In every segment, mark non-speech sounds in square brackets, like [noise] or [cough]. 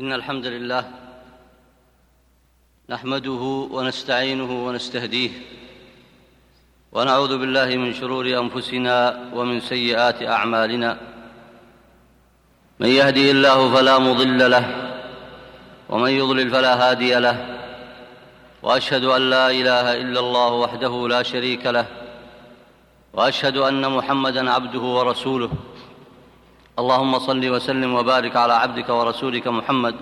إن الحمد لله نحمده ونستعينه ونستهديه ونعوذ بالله من شرور أنفسنا ومن سيئات أعمالنا. من يهدي الله فلا مضل له ومن يضلل فلا هادي له. وأشهد أن لا إله إلا الله وحده لا شريك له. وأشهد أن محمدا عبده ورسوله. اللهم صل وسلم وبارك على عبدك ورسولك محمد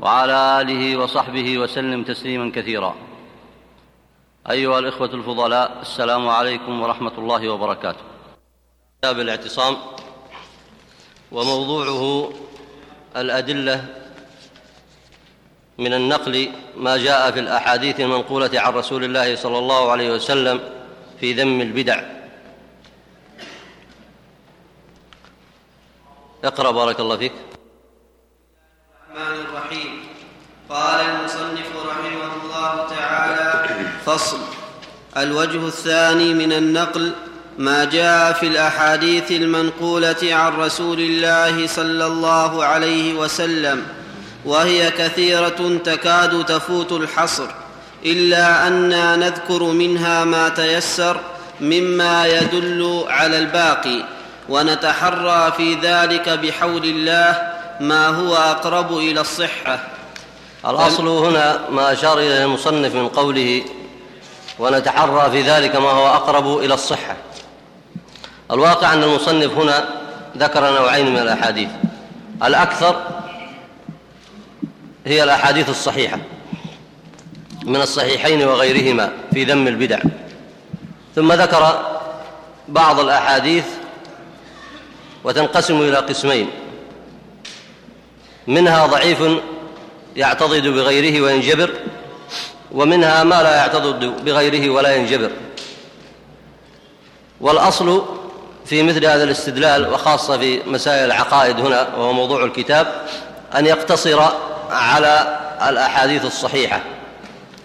وعلى آله وصحبه وسلم تسليما كثيرا. أيها الإخوة الفضلاء السلام عليكم ورحمة الله وبركاته. كتاب الاعتصام وموضوعه الأدلة من النقل ما جاء في الأحاديث المنقولة عن رسول الله صلى الله عليه وسلم في ذم البدع. اقرأ بارك الله فيك. الرحمن الرحيم. قال المصنف رحمه الله تعالى فصل. الوجه الثاني من النقل ما جاء في الأحاديث المنقولة عن رسول الله صلى الله عليه وسلم وهي كثيرة تكاد تفوت الحصر إلا أنا نذكر منها ما تيسر مما يدل على الباقي. ونتحرى في ذلك بحول الله ما هو أقرب إلى الصحة. الأصل هنا ما أشار إليه المصنف من قوله ونتحرى في ذلك ما هو أقرب إلى الصحة. الواقع أن المصنف هنا ذكر نوعين من الأحاديث. الأكثر هي الأحاديث الصحيحة من الصحيحين وغيرهما في ذم البدع. ثم ذكر بعض الأحاديث وتنقسم إلى قسمين. منها ضعيف يعتضد بغيره وينجبر ومنها ما لا يعتضد بغيره ولا ينجبر. والأصل في مثل هذا الاستدلال وخاصة في مسائل العقائد هنا وهو موضوع الكتاب أن يقتصر على الأحاديث الصحيحة.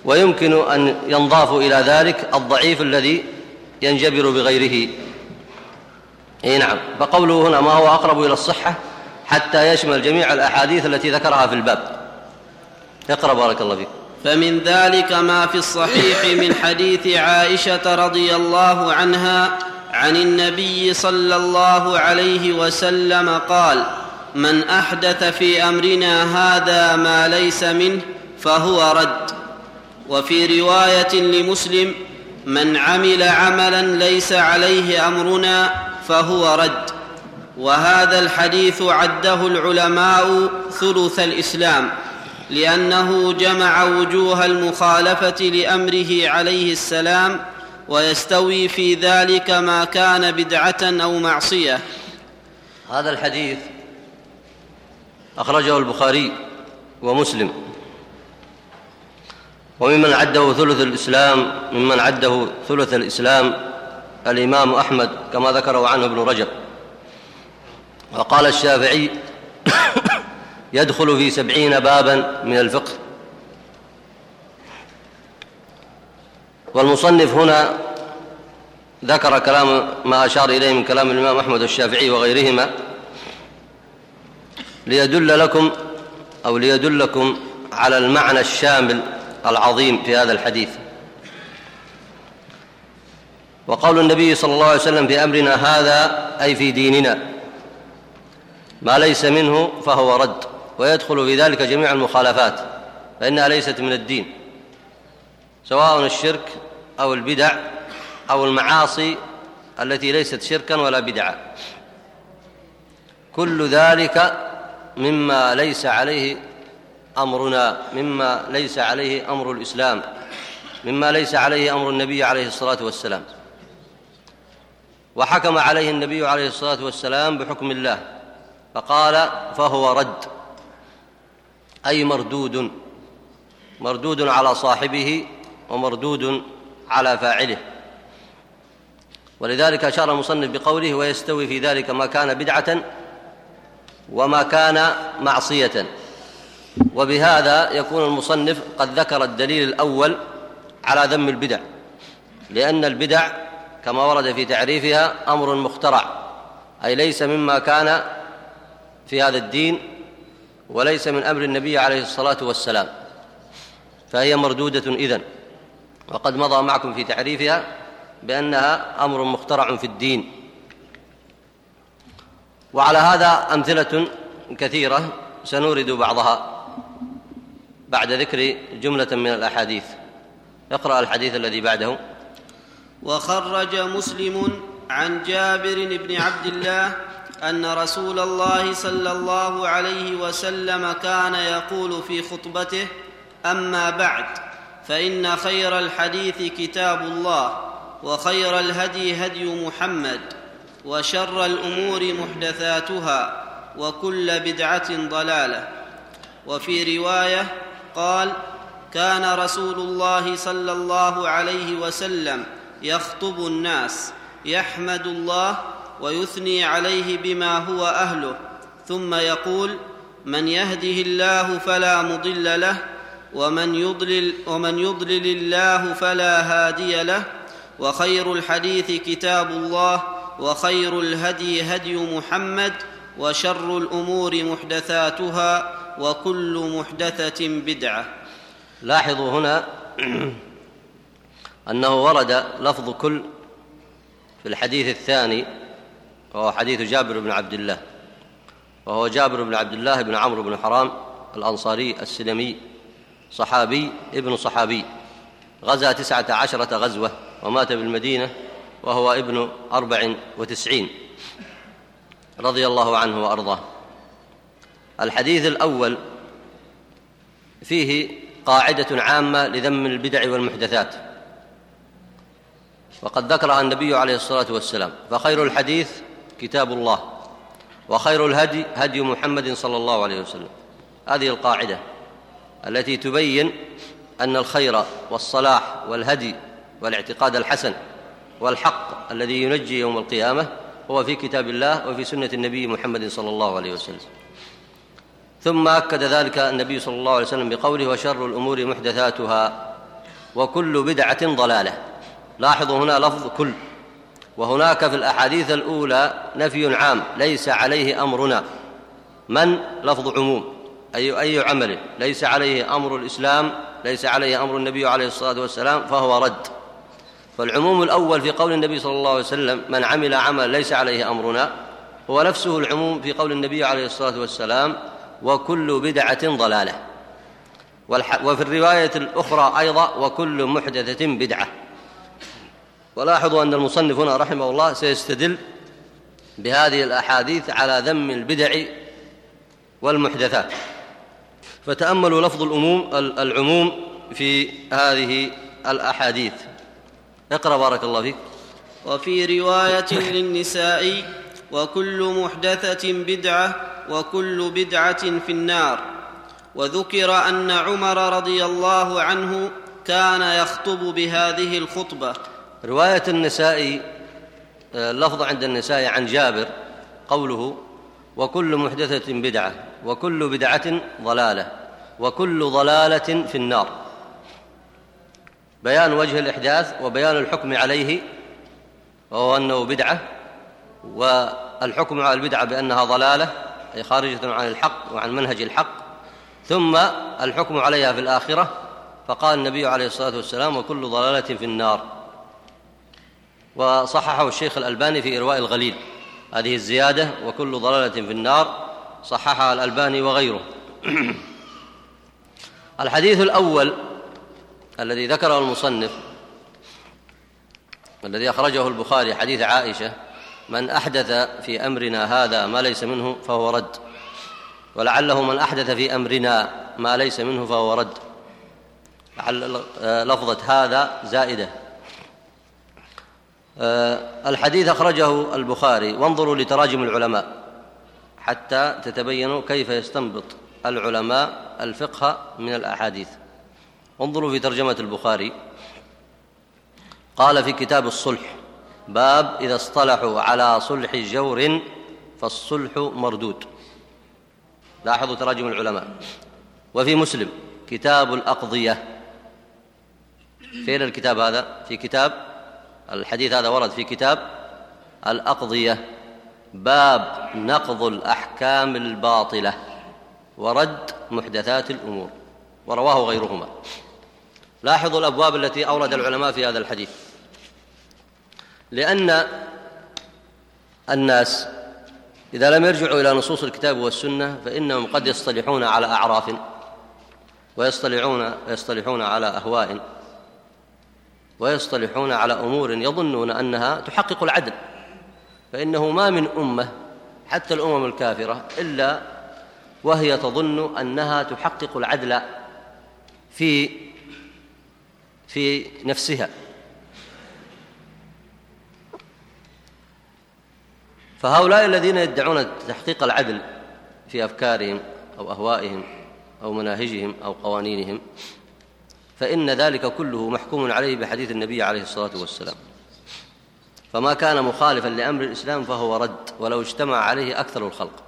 ويمكن أن ينضاف إلى ذلك الضعيف الذي ينجبر بغيره. اي نعم. فقوله هنا ما هو أقرب إلى الصحة حتى يشمل جميع الأحاديث التي ذكرها في الباب. اقرأ بارك الله فيك. فمن ذلك ما في الصحيح من حديث عائشة رضي الله عنها عن النبي صلى الله عليه وسلم قال من أحدث في أمرنا هذا ما ليس منه فهو رد وفي رواية لمسلم من عمل عملا ليس عليه أمرنا فهو رد. وهذا الحديث عده العلماء ثلث الإسلام لأنه جمع وجوه المخالفة لأمره عليه السلام ويستوي في ذلك ما كان بدعة أو معصية. هذا الحديث أخرجه البخاري ومسلم. وممن عده ثلث الإسلام ممن عده ثلث الإسلام الإمام أحمد كما ذكره عنه ابن رجب. وقال الشافعي [coughs] يدخل في سبعين بابا من الفقه. والمصنف هنا ذكر كلام ما أشار إليه من كلام الإمام أحمد والشافعي وغيرهما. ليدل لكم أو ليدلكم على المعنى الشامل العظيم في هذا الحديث. وقول النبي صلى الله عليه وسلم في أمرنا هذا أي في ديننا ما ليس منه فهو رد ويدخل في ذلك جميع المخالفات فإنها ليست من الدين سواء الشرك أو البدع أو المعاصي التي ليست شركا ولا بدعا. كل ذلك مما ليس عليه أمرنا مما ليس عليه أمر الإسلام مما ليس عليه أمر النبي عليه الصلاة والسلام. وحكم عليه النبي عليه الصلاة والسلام بحكم الله فقال فهو رد أي مردود مردود على صاحبه ومردود على فاعله. ولذلك أشار المصنف بقوله ويستوي في ذلك ما كان بدعة وما كان معصية. وبهذا يكون المصنف قد ذكر الدليل الأول على ذم البدع لأن البدع كما ورد في تعريفها أمر مخترع. أي ليس مما كان في هذا الدين وليس من أمر النبي عليه الصلاة والسلام. فهي مردودة إذن. وقد مضى معكم في تعريفها بأنها أمر مخترع في الدين. وعلى هذا أمثلة كثيرة سنورد بعضها بعد ذكر جملة من الأحاديث. اقرأ الحديث الذي بعده. وخرج مسلم عن جابر بن عبد الله أن رسول الله صلى الله عليه وسلم كان يقول في خطبته أما بعد فإن خير الحديث كتاب الله وخير الهدي هدي محمد وشر الأمور محدثاتها وكل بدعة ضلالة. وفي رواية قال كان رسول الله صلى الله عليه وسلم يخطب الناس يحمد الله ويثني عليه بما هو أهله. ثم يقول من يهده الله فلا مضل له ومن يضلل, ومن يضلل الله فلا هادي له وخير الحديث كتاب الله وخير الهدي هدي محمد وشر الأمور محدثاتها وكل محدثة بدعة. لاحظوا هنا أنه ورد لفظ كل في الحديث الثاني وهو حديث جابر بن عبد الله. وهو جابر بن عبد الله بن عمرو بن حرام الأنصاري السلمي صحابي ابن صحابي. غزا تسعة عشرة غزوة ومات بالمدينة وهو ابن أربع وتسعين. رضي الله عنه وأرضاه. الحديث الأول فيه قاعدة عامة لذم البدع والمحدثات. وقد ذكرها النبي عليه الصلاة والسلام فخير الحديث كتاب الله وخير الهدي هدي محمد صلى الله عليه وسلم. هذه القاعدة التي تبين أن الخير والصلاح والهدي والاعتقاد الحسن والحق الذي ينجي يوم القيامة هو في كتاب الله وفي سنة النبي محمد صلى الله عليه وسلم. ثم أكد ذلك النبي صلى الله عليه وسلم بقوله وشر الأمور محدثاتها وكل بدعة ضلالة. لاحظوا هنا لفظ كل. وهناك في الأحاديث الأولى نفي عام ليس عليه أمرنا. من؟ لفظ عموم. اي أي عمل؟ ليس عليه أمر الإسلام ليس عليه أمر النبي عليه الصلاة والسلام فهو رد. فالعموم الأول في قول النبي صلى الله عليه وسلم من عمل عمل ليس عليه أمرنا هو نفسه العموم في قول النبي عليه الصلاة والسلام وكل بدعة ضلالة. وفي الرواية الأخرى أيضا وكل محدثة بدعة. ولاحظوا أن المصنف هنا رحمه الله سيستدل بهذه الأحاديث على ذم البدع والمحدثات. فتأملوا لفظ الأموم العموم في هذه الأحاديث. اقرأ بارك الله فيك. وفي رواية للنساء وكل محدثة بدعة وكل بدعة في النار. وذكر أن عمر رضي الله عنه كان يخطب بهذه الخطبة. رواية النسائي آه، لفظ عند النسائي عن جابر قوله وكل محدثة بدعة وكل بدعة ضلالة وكل ضلالة في النار. بيان وجه الإحداث وبيان الحكم عليه وهو أنه بدعة والحكم على البدعة بأنها ضلالة أي خارجة عن الحق وعن منهج الحق ثم الحكم عليها في الآخرة فقال النبي عليه الصلاة والسلام وكل ضلالة في النار. وصححه الشيخ الألباني في إرواء الغليل. هذه الزيادة وكل ضلالة في النار صححها الألباني وغيره. [clears throat] الحديث الأول الذي ذكره المصنف الذي أخرجه البخاري حديث عائشة من أحدث في أمرنا هذا ما ليس منه فهو رد. ولعله من أحدث في أمرنا ما ليس منه فهو رد. لعل لفظة هذا زائدة. آه، الحديث أخرجه البخاري. وانظروا لتراجم العلماء حتى تتبينوا كيف يستنبط العلماء الفقه من الأحاديث. انظروا في ترجمة البخاري. قال في كتاب الصلح باب إذا اصطلحوا على صلح جور فالصلح مردود. لاحظوا تراجم العلماء. وفي مسلم كتاب الأقضية. فين الكتاب هذا في كتاب الحديث هذا ورد في كتاب الأقضية باب نقض الأحكام الباطلة ورد محدثات الأمور ورواه غيرهما. لاحظوا الأبواب التي أورد العلماء في هذا الحديث. لأن الناس إذا لم يرجعوا إلى نصوص الكتاب والسنة فإنهم قد يصطلحون على أعراف ويصطلحون على أهواء. ويصطلحون على أمور يظنون أنها تحقق العدل فإنه ما من أمة حتى الأمم الكافرة إلا وهي تظن أنها تحقق العدل في في نفسها. فهؤلاء الذين يدعون تحقيق العدل في أفكارهم أو أهوائهم أو مناهجهم أو قوانينهم فإن ذلك كله محكوم عليه بحديث النبي عليه الصلاة والسلام. فما كان مخالفا لأمر الإسلام فهو رد ولو اجتمع عليه أكثر الخلق.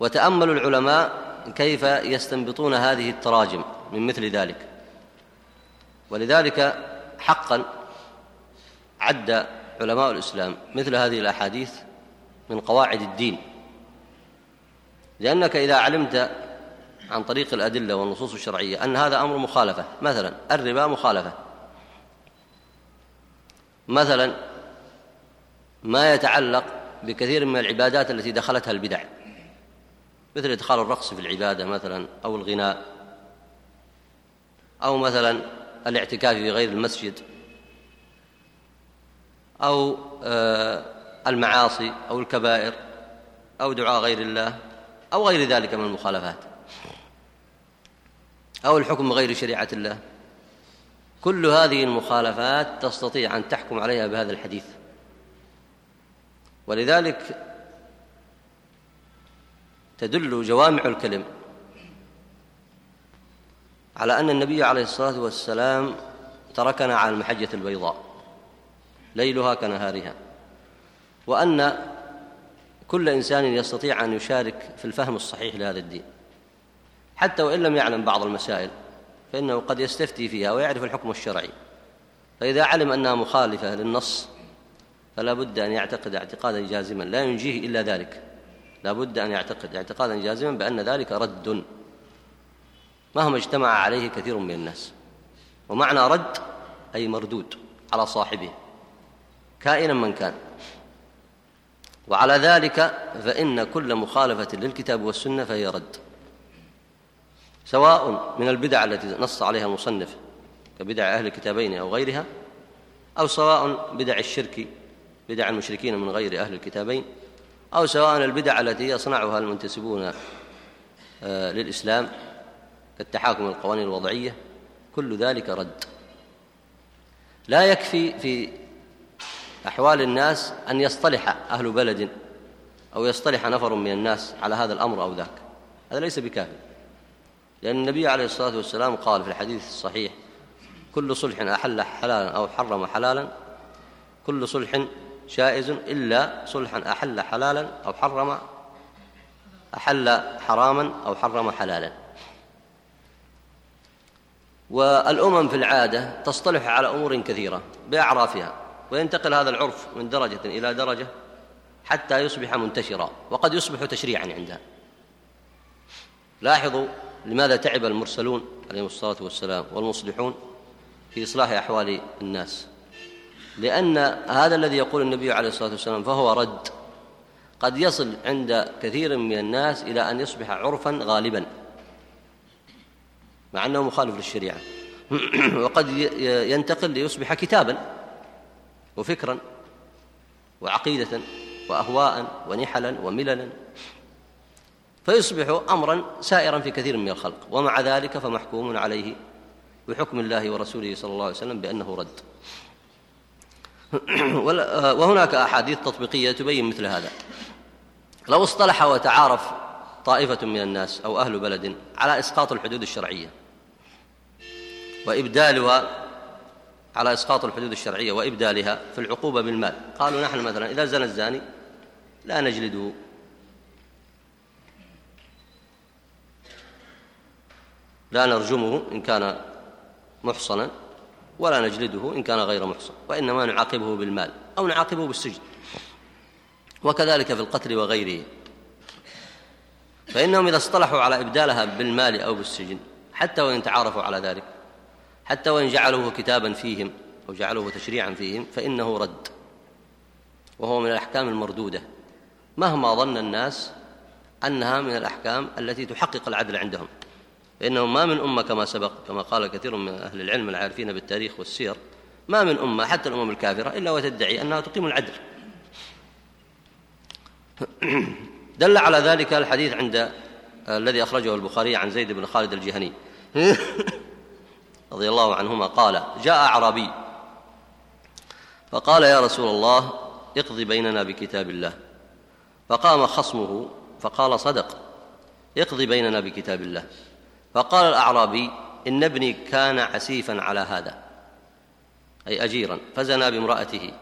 وتاملوا العلماء كيف يستنبطون هذه التراجم من مثل ذلك. ولذلك حقا عد علماء الإسلام مثل هذه الأحاديث من قواعد الدين. لأنك إذا علمت عن طريق الأدلة والنصوص الشرعية أن هذا أمر مخالفة. مثلا الربا مخالفة. مثلا ما يتعلق بكثير من العبادات التي دخلتها البدع. مثل إدخال الرقص في العبادة مثلا أو الغناء. أو مثلا الاعتكاف في غير المسجد. أو آه، المعاصي أو الكبائر أو دعاء غير الله أو غير ذلك من المخالفات. أو الحكم بغير شريعة الله. كل هذه المخالفات تستطيع أن تحكم عليها بهذا الحديث. ولذلك تدل جوامع الكلم على أن النبي عليه الصلاة والسلام تركنا على المحجة البيضاء. ليلها كنهارها. وأن كل إنسان يستطيع أن يشارك في الفهم الصحيح لهذا الدين. حتى وإن لم يعلم بعض المسائل فإنه قد يستفتي فيها ويعرف الحكم الشرعي. فإذا علم أنها مخالفة للنص فلا بد أن يعتقد اعتقادا جازما. لا ينجيه إلا ذلك. لا بد أن يعتقد اعتقادا جازما بأن ذلك رد. مهما اجتمع عليه كثير من الناس. ومعنى رد أي مردود على صاحبه كائنا من كان. وعلى ذلك فإن كل مخالفة للكتاب والسنة فهي رد. سواء من البدع التي نص عليها المصنف كبدع أهل الكتابين أو غيرها أو سواء بدع الشرك بدع المشركين من غير أهل الكتابين أو سواء البدع التي يصنعها المنتسبون آه، للإسلام كالتحاكم القوانين الوضعية كل ذلك رد. لا يكفي في أحوال الناس أن يصطلح أهل بلد أو يصطلح نفر من الناس على هذا الأمر أو ذاك. هذا ليس بكافي لأن النبي عليه الصلاة والسلام قال في الحديث الصحيح كل صلح أحل حلالا أو حرم حلالا كل صلح جائز إلا صلحا أحل حلالا أو حرم أحل حراما أو حرم حلالا. والأمم في العادة تصطلح على أمور كثيرة بأعرافها وينتقل هذا العرف من درجة إلى درجة حتى يصبح منتشرا وقد يصبح تشريعا عندها. لاحظوا لماذا تعب المرسلون عليهم الصلاة والسلام والمصلحون في إصلاح أحوال الناس؟ لأن هذا الذي يقول النبي عليه الصلاة والسلام فهو رد. قد يصل عند كثير من الناس إلى أن يصبح عرفا غالبا مع أنه مخالف للشريعة. [clears throat] وقد ينتقل ليصبح كتابا وفكرا وعقيدة وأهواء ونحلا ومللا. فيصبح أمرا سائرا في كثير من الخلق ومع ذلك فمحكوم عليه بحكم الله ورسوله صلى الله عليه وسلم بأنه رد. [clears throat] وهناك أحاديث تطبيقية تبين مثل هذا. لو اصطلح وتعارف طائفة من الناس أو أهل بلد على إسقاط الحدود الشرعية وإبدالها على إسقاط الحدود الشرعية وإبدالها في العقوبة بالمال قالوا نحن مثلا إذا زنى الزاني لا نجلده لا نرجمه إن كان محصنا ولا نجلده إن كان غير محصن وإنما نعاقبه بالمال أو نعاقبه بالسجن. وكذلك في القتل وغيره. فإنهم إذا اصطلحوا على إبدالها بالمال أو بالسجن حتى وإن تعارفوا على ذلك حتى وإن جعلوه كتابا فيهم أو جعلوه تشريعا فيهم فإنه رد. وهو من الأحكام المردودة. مهما ظن الناس أنها من الأحكام التي تحقق العدل عندهم. فإنه ما من أمة كما سبق كما قال كثير من أهل العلم العارفين بالتاريخ والسير ما من أمة حتى الأمم الكافرة إلا وتدعي أنها تقيم العدل. [clears throat] دل على ذلك الحديث عند الذي أخرجه البخاري عن زيد بن خالد الجهني. [clears throat] رضي الله عنهما قال جاء أعرابي فقال يا رسول الله اقضي بيننا بكتاب الله. فقام خصمه فقال صدق اقضي بيننا بكتاب الله. فقال الأعرابي إن ابني كان عسيفا على هذا أي أجيرا فزنى بامرأته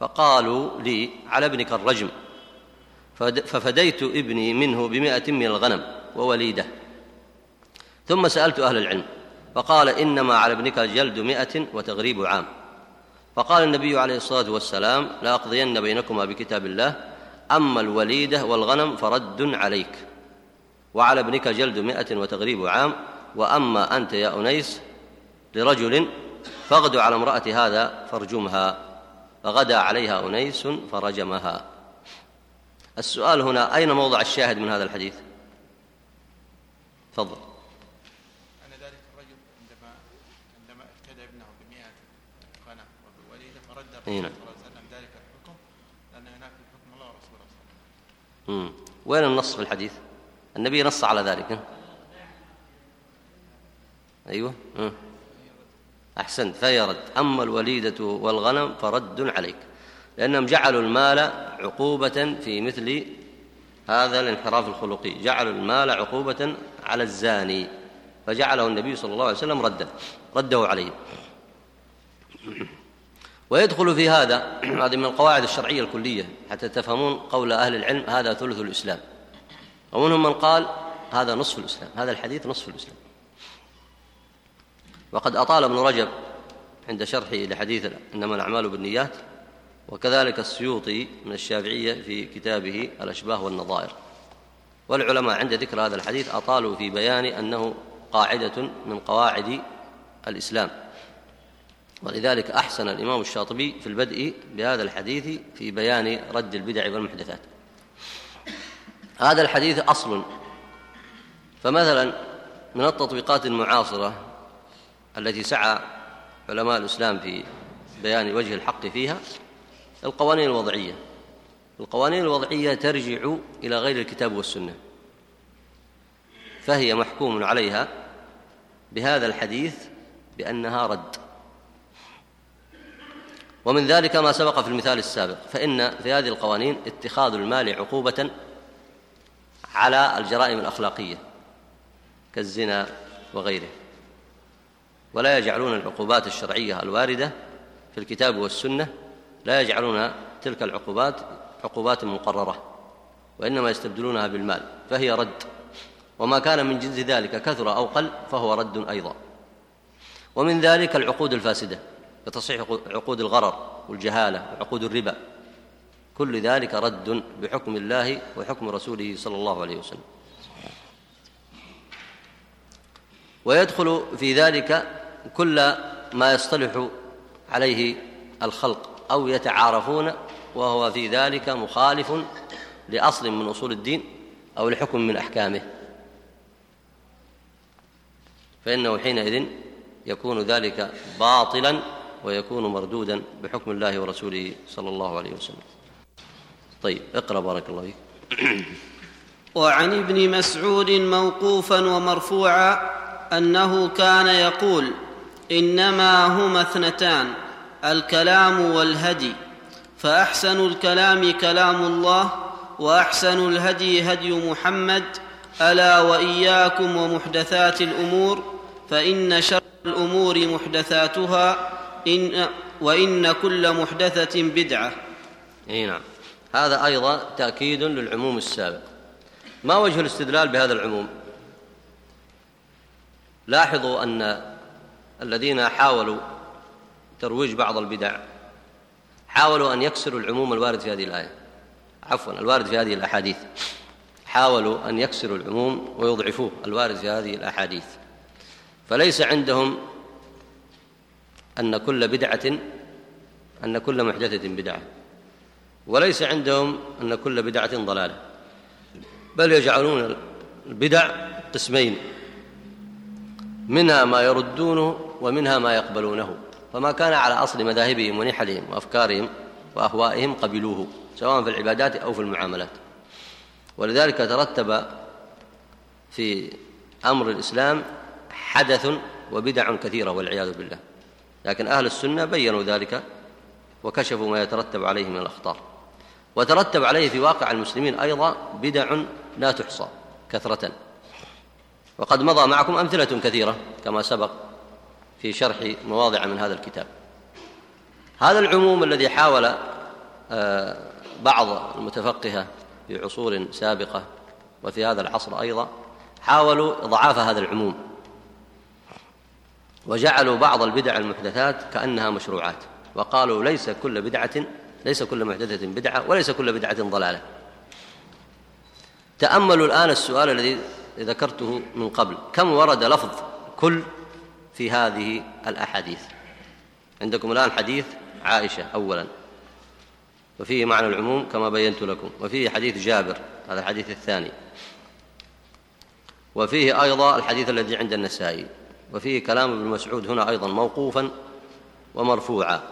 فقالوا لي على ابنك الرجم ففديت ابني منه بمائة من الغنم ووليدة. ثم سألت أهل العلم فقال إنما على ابنك جلد مائة وتغريب عام. فقال النبي عليه الصلاة والسلام لأقضين بينكما بكتاب الله أما الوليدة والغنم فرد عليك. وعلى ابنك جلد مائة وتغريب عام وأما أنت يا أنيس لرجل فاغدو على امرأة هذا فارجمها. فغدا عليها أنيس فرجمها. السؤال هنا أين موضع الشاهد من هذا الحديث؟ تفضل. أن ذلك الرجل عندما عندما افتدى ابنه بمئة غنم وبوليدة فرد الرسول نعم. صلى الله عليه وسلم ذلك الحكم لأن هناك حكم الله ورسوله صلى الله عليه وسلم. وين النص في الحديث؟ النبي نص على ذلك؟ أيوة. أحسنت. فهي رد. أما الوليدة والغنم فرد عليك. لأنهم جعلوا المال عقوبة في مثل هذا الانحراف الخلقي. جعلوا المال عقوبة على الزاني. فجعله النبي صلى الله عليه وسلم ردا رده عليه. ويدخل في هذا هذه من القواعد الشرعية الكلية حتى تفهمون قول أهل العلم هذا ثلث الإسلام. ومنهم من قال هذا نصف الإسلام هذا الحديث نصف الإسلام. وقد أطال ابن رجب عند شرحه لحديث إنما الأعمال بالنيات وكذلك السيوطي من الشافعية في كتابه الأشباه والنظائر. والعلماء عند ذكر هذا الحديث أطالوا في بيان أنه قاعدة من قواعد الإسلام. ولذلك أحسن الإمام الشاطبي في البدء بهذا الحديث في بيان رد البدع والمحدثات. هذا الحديث أصل. فمثلا من التطبيقات المعاصرة التي سعى علماء الإسلام في بيان وجه الحق فيها القوانين الوضعية. القوانين الوضعية ترجع إلى غير الكتاب والسنة. فهي محكوم عليها بهذا الحديث بأنها رد. ومن ذلك ما سبق في المثال السابق فإن في هذه القوانين اتخاذ المال عقوبة على الجرائم الأخلاقية كالزنا وغيره. ولا يجعلون العقوبات الشرعية الواردة في الكتاب والسنة لا يجعلون تلك العقوبات عقوبات مقررة وإنما يستبدلونها بالمال فهي رد. وما كان من جنس ذلك كثر أو قل فهو رد أيضا. ومن ذلك العقود الفاسدة كتصحيح عقود الغرر والجهالة وعقود الربا. كل ذلك رد بحكم الله وحكم رسوله صلى الله عليه وسلم. ويدخل في ذلك كل ما يصطلح عليه الخلق أو يتعارفون وهو في ذلك مخالف لأصل من أصول الدين أو لحكم من أحكامه. فإنه حينئذ يكون ذلك باطلا ويكون مردودا بحكم الله ورسوله صلى الله عليه وسلم. طيب اقرأ بارك الله فيك. [clears throat] وعن ابن مسعود موقوفا ومرفوعا أنه كان يقول إنما هما اثنتان الكلام والهدي. فأحسن الكلام كلام الله وأحسن الهدي هدي محمد ألا وإياكم ومحدثات الأمور فإن شر الأمور محدثاتها إن وإن كل محدثة بدعة. أي نعم. هذا أيضا تأكيد للعموم السابق. ما وجه الاستدلال بهذا العموم؟ لاحظوا أن الذين حاولوا ترويج بعض البدع حاولوا أن يكسروا العموم الوارد في هذه الآية. عفوا الوارد في هذه الأحاديث. حاولوا أن يكسروا العموم ويضعفوه الوارد في هذه الأحاديث. فليس عندهم أن كل بدعة أن كل محدثة بدعة. وليس عندهم أن كل بدعة ضلالة بل يجعلون البدع قسمين منها ما يردونه ومنها ما يقبلونه فما كان على أصل مذاهبهم ونحلهم وأفكارهم وأهوائهم قبلوه سواء في العبادات أو في المعاملات. ولذلك ترتب في أمر الإسلام حدث وبدع كثيرة والعياذ بالله. لكن أهل السنة بينوا ذلك وكشفوا ما يترتب عليه من الأخطار. وترتب عليه في واقع المسلمين أيضا بدع لا تحصى كثرة. وقد مضى معكم أمثلة كثيرة كما سبق في شرح مواضع من هذا الكتاب. هذا العموم الذي حاول آه، بعض المتفقهة في عصور سابقة وفي هذا العصر أيضا حاولوا إضعاف هذا العموم. وجعلوا بعض البدع المحدثات كأنها مشروعات وقالوا ليس كل بدعة ليس كل محدثة بدعة وليس كل بدعة ضلالة. تأملوا الآن السؤال الذي ذكرته من قبل. كم ورد لفظ كل في هذه الأحاديث؟ عندكم الآن حديث عائشة أولا. وفيه معنى العموم كما بينت لكم. وفيه حديث جابر هذا الحديث الثاني. وفيه أيضا الحديث الذي عند النسائي. وفيه كلام ابن مسعود هنا أيضا موقوفا ومرفوعا.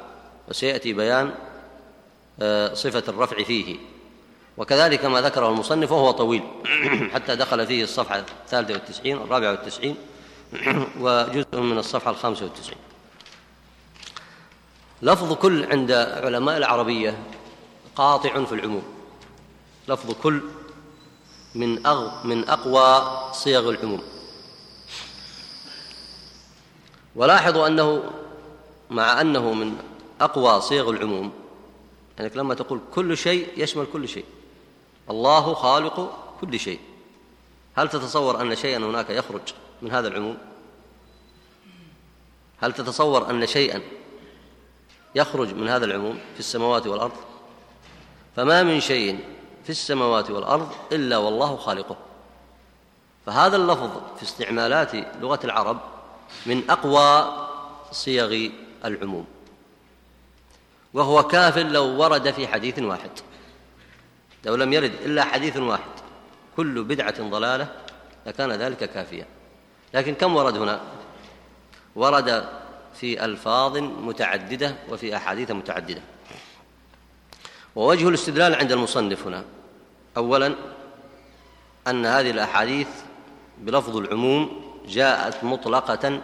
وسيأتي بيان صفة الرفع فيه. وكذلك ما ذكره المصنف وهو طويل. [clears throat] حتى دخل فيه الصفحة الثالثة والتسعين والرابعة والتسعين [clears throat] وجزء من الصفحة الخامسة والتسعين. لفظ كل عند علماء العربية قاطع في العموم. لفظ كل من أغ من أقوى صيغ العموم. ولاحظوا أنه مع أنه من أقوى صيغ العموم يعني لما تقول كل شيء يشمل كل شيء. الله خالق كل شيء. هل تتصور أن شيئا هناك يخرج من هذا العموم؟ هل تتصور أن شيئا يخرج من هذا العموم في السماوات والأرض؟ فما من شيء في السماوات والأرض إلا والله خالقه. فهذا اللفظ في استعمالات لغة العرب من أقوى صيغ العموم. وهو كاف لو ورد في حديث واحد. لو لم يرد إلا حديث واحد. كل بدعة ضلالة لكان ذلك كافيا. لكن كم ورد هنا؟ ورد في ألفاظ متعددة وفي أحاديث متعددة. ووجه الاستدلال عند المصنف هنا. أولا أن هذه الأحاديث بلفظ العموم جاءت مطلقة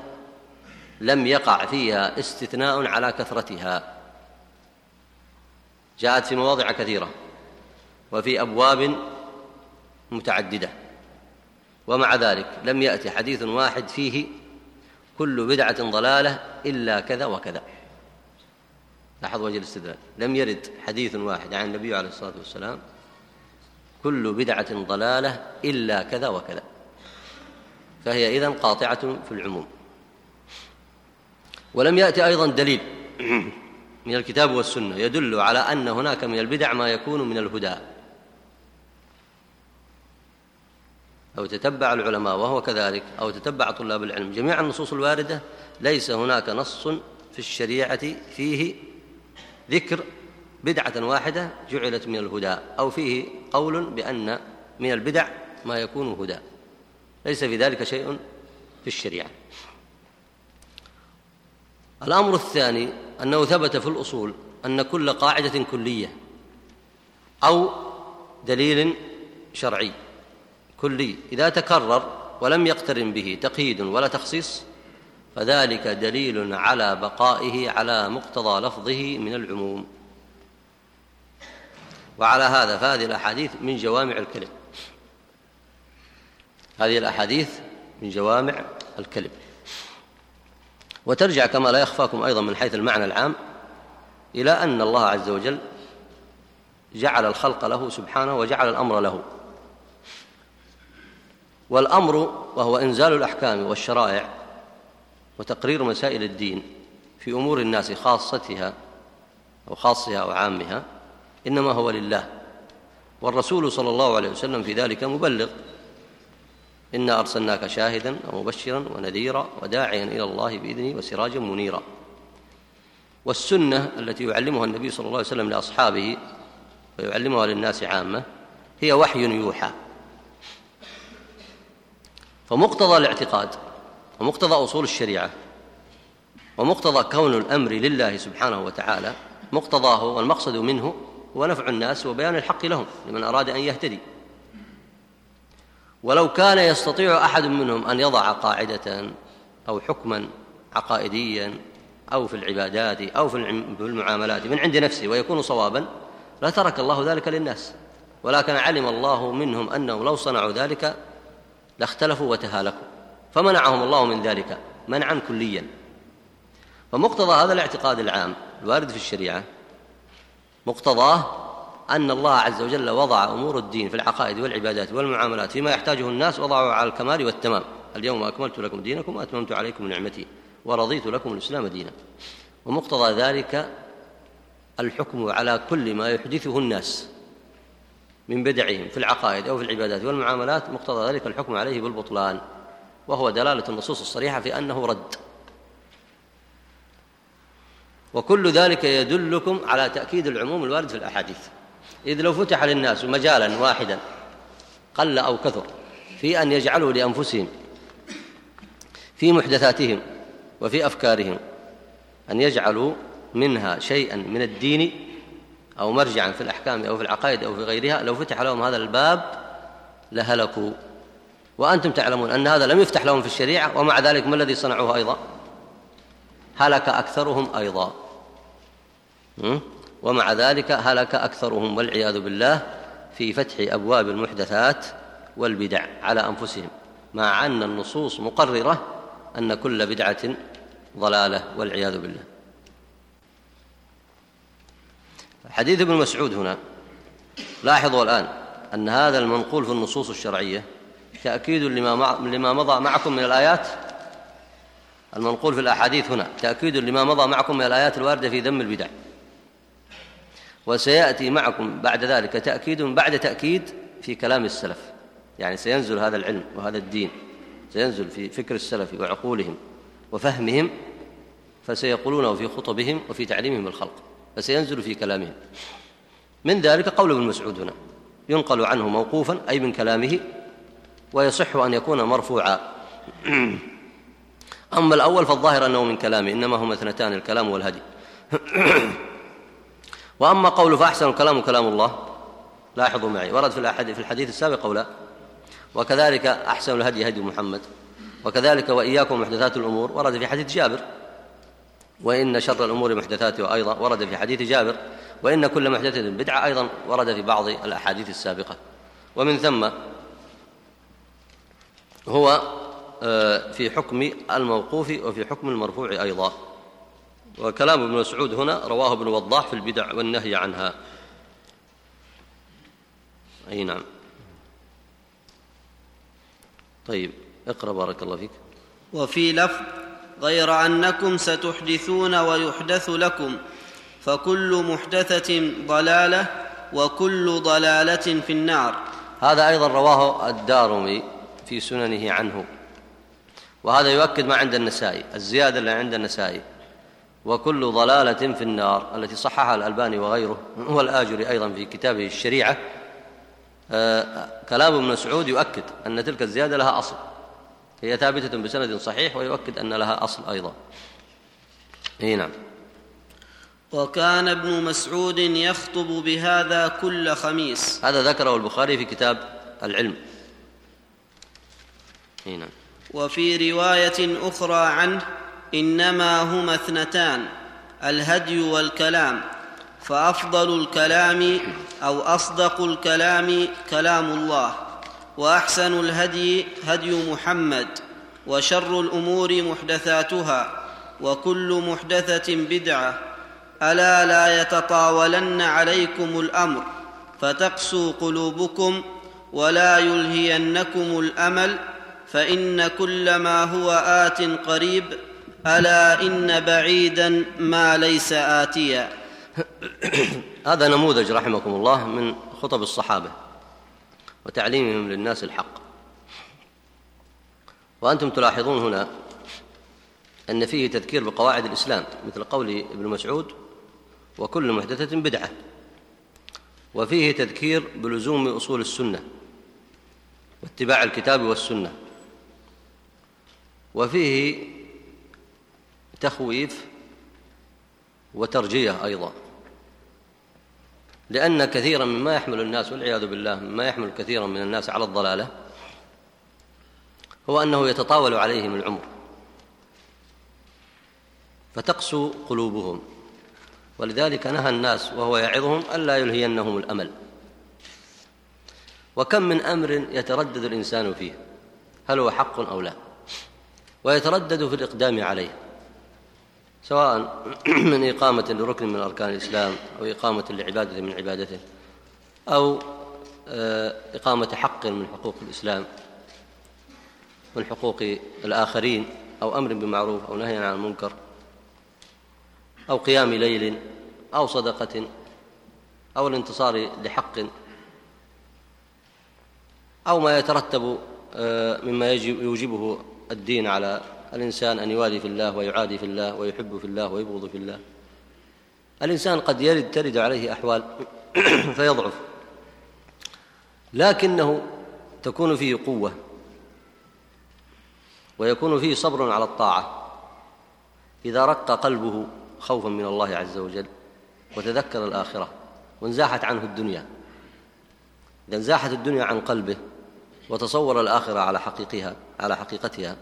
لم يقع فيها استثناء على كثرتها. جاءت في مواضع كثيرة وفي أبواب متعددة. ومع ذلك لم يأتي حديث واحد فيه كل بدعة ضلالة إلا كذا وكذا. لاحظ وجه الاستدلال. لم يرد حديث واحد عن النبي عليه الصلاة والسلام كل بدعة ضلالة إلا كذا وكذا. فهي إذن قاطعة في العموم. ولم يأتي أيضا دليل. [clears throat] من الكتاب والسنة يدل على أن هناك من البدع ما يكون من الهدى. أو تتبع العلماء وهو كذلك أو تتبع طلاب العلم. جميع النصوص الواردة ليس هناك نص في الشريعة فيه ذكر بدعة واحدة جعلت من الهدى أو فيه قول بأن من البدع ما يكون هدى. ليس في ذلك شيء في الشريعة. الأمر الثاني أنه ثبت في الأصول أن كل قاعدة كلية أو دليل شرعي كلي إذا تكرر ولم يقترن به تقييد ولا تخصيص فذلك دليل على بقائه على مقتضى لفظه من العموم. وعلى هذا فهذه الأحاديث من جوامع الكلم. هذه الأحاديث من جوامع الكلم. وترجع كما لا يخفاكم أيضا من حيث المعنى العام إلى أن الله عز وجل جعل الخلق له سبحانه وجعل الأمر له. والأمر وهو إنزال الأحكام والشرائع وتقرير مسائل الدين في أمور الناس خاصتها أو خاصها أو عامها إنما هو لله. والرسول صلى الله عليه وسلم في ذلك مبلغ. إنا أرسلناك شاهدا ومبشرا ونذيرا وداعيا إلى الله بإذنه وسراجا منيرا. والسنة التي يعلمها النبي صلى الله عليه وسلم لأصحابه ويعلمها للناس عامة هي وحي يوحى. فمقتضى الاعتقاد ومقتضى أصول الشريعة ومقتضى كون الأمر لله سبحانه وتعالى مقتضاه والمقصد منه هو نفع الناس وبيان الحق لهم لمن أراد أن يهتدي. ولو كان يستطيع أحد منهم أن يضع قاعدة أو حكما عقائديا أو في العبادات أو في المعاملات من عند نفسه ويكون صوابا لترك الله ذلك للناس. ولكن علم الله منهم أنهم لو صنعوا ذلك لاختلفوا وتهالكوا. فمنعهم الله من ذلك منعا كليا. فمقتضى هذا الاعتقاد العام الوارد في الشريعة مقتضاه أن الله عز وجل وضع أمور الدين في العقائد والعبادات والمعاملات فيما يحتاجه الناس وضعه على الكمال والتمام. اليوم أكملت لكم دينكم وأتممت عليكم نعمتي ورضيت لكم الإسلام دينا. ومقتضى ذلك الحكم على كل ما يحدثه الناس من بدعهم في العقائد أو في العبادات والمعاملات مقتضى ذلك الحكم عليه بالبطلان. وهو دلالة النصوص الصريحة في أنه رد. وكل ذلك يدلكم على تأكيد العموم الوارد في الأحاديث. إذ لو فتح للناس مجالا واحدا قل أو كثر في أن يجعلوا لأنفسهم في محدثاتهم وفي أفكارهم أن يجعلوا منها شيئا من الدين أو مرجعا في الأحكام أو في العقائد أو في غيرها. لو فتح لهم هذا الباب لهلكوا. وأنتم تعلمون أن هذا لم يفتح لهم في الشريعة ومع ذلك ما الذي صنعوه أيضا؟ هلك أكثرهم أيضا. ومع ذلك هلك أكثرهم والعياذ بالله في فتح أبواب المحدثات والبدع على أنفسهم مع أن النصوص مقررة أن كل بدعة ضلالة والعياذ بالله. حديث ابن مسعود هنا لاحظوا الآن أن هذا المنقول في النصوص الشرعية تأكيد لما لما مضى معكم من الآيات. المنقول في الأحاديث هنا تأكيد لما مضى معكم من الآيات الواردة في ذم البدع. وسيأتي معكم بعد ذلك تأكيد بعد تأكيد في كلام السلف. يعني سينزل هذا العلم وهذا الدين سينزل في فكر السلف وعقولهم وفهمهم فسيقولونه في خطبهم وفي تعليمهم الخلق فسينزل في كلامهم. من ذلك قول ابن مسعود هنا ينقل عنه موقوفا أي من كلامه ويصح أن يكون مرفوعا. أما الأول فالظاهر أنه من كلامه إنما هما اثنتان الكلام والهدي. وأما قوله فأحسن الكلام كلام الله. لاحظوا معي ورد في في الحديث السابق أو لا وكذلك أحسن الهدي هدي محمد. وكذلك وإياكم محدثات الأمور. ورد في حديث جابر. وإن شر الأمور محدثاتها أيضا. ورد في حديث جابر. وإن كل محدثة بدعة أيضا. ورد في بعض الأحاديث السابقة. ومن ثم هو آه، في حكم الموقوف وفي حكم المرفوع أيضا. وكلام ابن مسعود هنا رواه ابن وضاح في البدع والنهي عنها. أي نعم. طيب اقرأ بارك الله فيك. وفي لفظ غير أنكم ستحدثون ويحدث لكم فكل محدثة ضلالة وكل ضلالة في النار. هذا أيضا رواه الدارمي في سننه عنه. وهذا يؤكد ما عند النسائي الزيادة اللي عند النسائي. وكل ضلالة في النار التي صححها الألباني وغيره والآجري أيضا في كتابه الشريعة. آه، كلام ابن مسعود يؤكد أن تلك الزيادة لها أصل. هي ثابتة بسند صحيح ويؤكد أن لها أصل أيضا. إي نعم. وكان ابن مسعود يخطب بهذا كل خميس. هذا ذكره البخاري في كتاب العلم. إي نعم. وفي رواية أخرى عنه إنما هما اثنتان الهدي والكلام. فأفضل الكلام أو أصدق الكلام كلام الله وأحسن الهدي هدي محمد وشر الأمور محدثاتها وكل محدثة بدعة. ألا لا يتطاولن عليكم الأمر فتقسو قلوبكم ولا يلهينكم الأمل فإن كل ما هو آت قريب ألا إن بعيدا ما ليس آتيا. [coughs] هذا نموذج رحمكم الله من خطب الصحابة وتعليمهم للناس الحق. وأنتم تلاحظون هنا أن فيه تذكير بقواعد الإسلام مثل قول ابن مسعود وكل محدثة بدعة. وفيه تذكير بلزوم أصول السنة واتباع الكتاب والسنة. وفيه تخويف وترجية أيضا. لأن كثيرا مما يحمل الناس والعياذ بالله مما يحمل كثيرا من الناس على الضلالة هو أنه يتطاول عليهم العمر. فتقسو قلوبهم. ولذلك نهى الناس وهو يعظهم ألا يلهينهم الأمل. وكم من أمر يتردد الإنسان فيه هل هو حق أو لا؟ ويتردد في الإقدام عليه. سواء [clears throat] من إقامة لركن من أركان الإسلام أو إقامة لعبادة من عبادته أو آه، إقامة حق من حقوق الإسلام من حقوق الآخرين أو أمر بمعروف أو نهي عن المنكر أو قيام ليل أو صدقة أو الانتصار لحق أو ما يترتب آه، مما يوجبه الدين على الإنسان أن يوالي في الله ويعادي في الله ويحب في الله ويبغض في الله. الإنسان قد يرد ترد عليه أحوال [clears throat] فيضعف. لكنه تكون فيه قوة. ويكون فيه صبر على الطاعة. إذا رق قلبه خوفا من الله عز وجل وتذكر الآخرة وانزاحت عنه الدنيا. إذا انزاحت الدنيا عن قلبه وتصور الآخرة على حقيقها على حقيقتها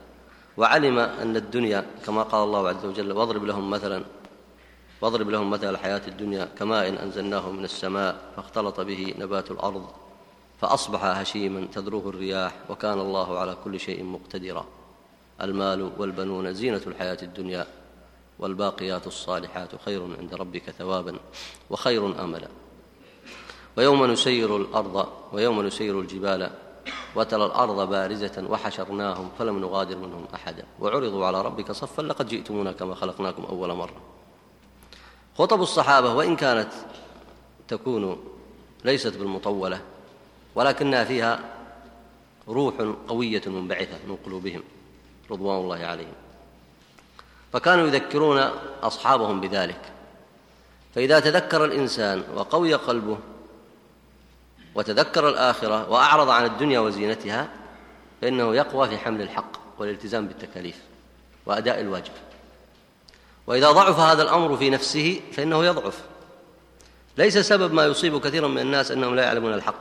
وعلم أن الدنيا كما قال الله عز وجل واضرب لهم مثلا واضرب لهم مثل الحياة الدنيا كماء إن أنزلناه من السماء فاختلط به نبات الأرض فأصبح هشيما تذروه الرياح وكان الله على كل شيء مقتدرا. المال والبنون زينة الحياة الدنيا والباقيات الصالحات خير عند ربك ثوابا وخير أملا. ويوم نسير الأرض ويوم نسير الجبال وترى الأرض بارزة وحشرناهم فلم نغادر منهم أحدا. وعرضوا على ربك صفا لقد جئتمونا كما خلقناكم أول مرة. خطب الصحابة وإن كانت تكون ليست بالمطولة ولكنها فيها روح قوية منبعثة من قلوبهم رضوان الله عليهم. فكانوا يذكرون أصحابهم بذلك. فإذا تذكر الإنسان وقوي قلبه وتذكر الآخرة وأعرض عن الدنيا وزينتها فإنه يقوى في حمل الحق والالتزام بالتكاليف وأداء الواجب. وإذا ضعف هذا الأمر في نفسه فإنه يضعف. ليس سبب ما يصيب كثيرا من الناس أنهم لا يعلمون الحق.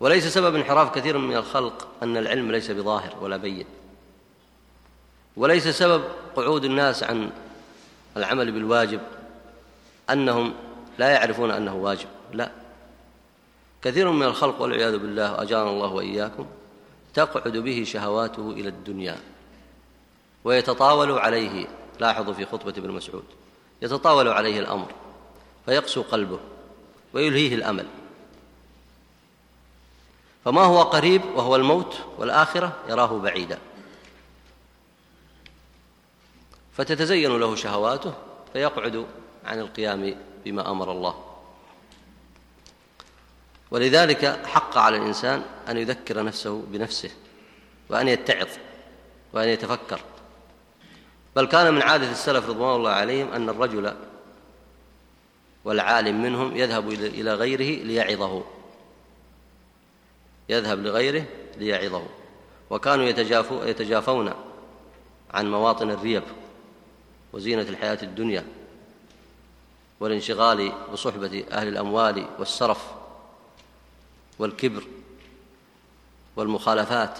وليس سبب انحراف كثير من الخلق أن العلم ليس بظاهر ولا بين. وليس سبب قعود الناس عن العمل بالواجب أنهم لا يعرفون أنه واجب. لا. كثير من الخلق والعياذ بالله أجارنا الله وإياكم تقعد به شهواته إلى الدنيا ويتطاول عليه لاحظوا في خطبة ابن مسعود يتطاول عليه الأمر فيقسو قلبه ويلهيه الأمل. فما هو قريب وهو الموت والآخرة يراه بعيدا. فتتزين له شهواته فيقعد عن القيام بما أمر الله. ولذلك حق على الإنسان أن يذكر نفسه بنفسه وأن يتعظ وأن يتفكر. بل كان من عادة السلف رضوان الله عليهم أن الرجل والعالم منهم يذهب إلى غيره ليعظه. يذهب لغيره ليعظه. وكانوا يتجافون عن مواطن الريب وزينة الحياة الدنيا والانشغال بصحبة أهل الأموال والسرف والكبر والمخالفات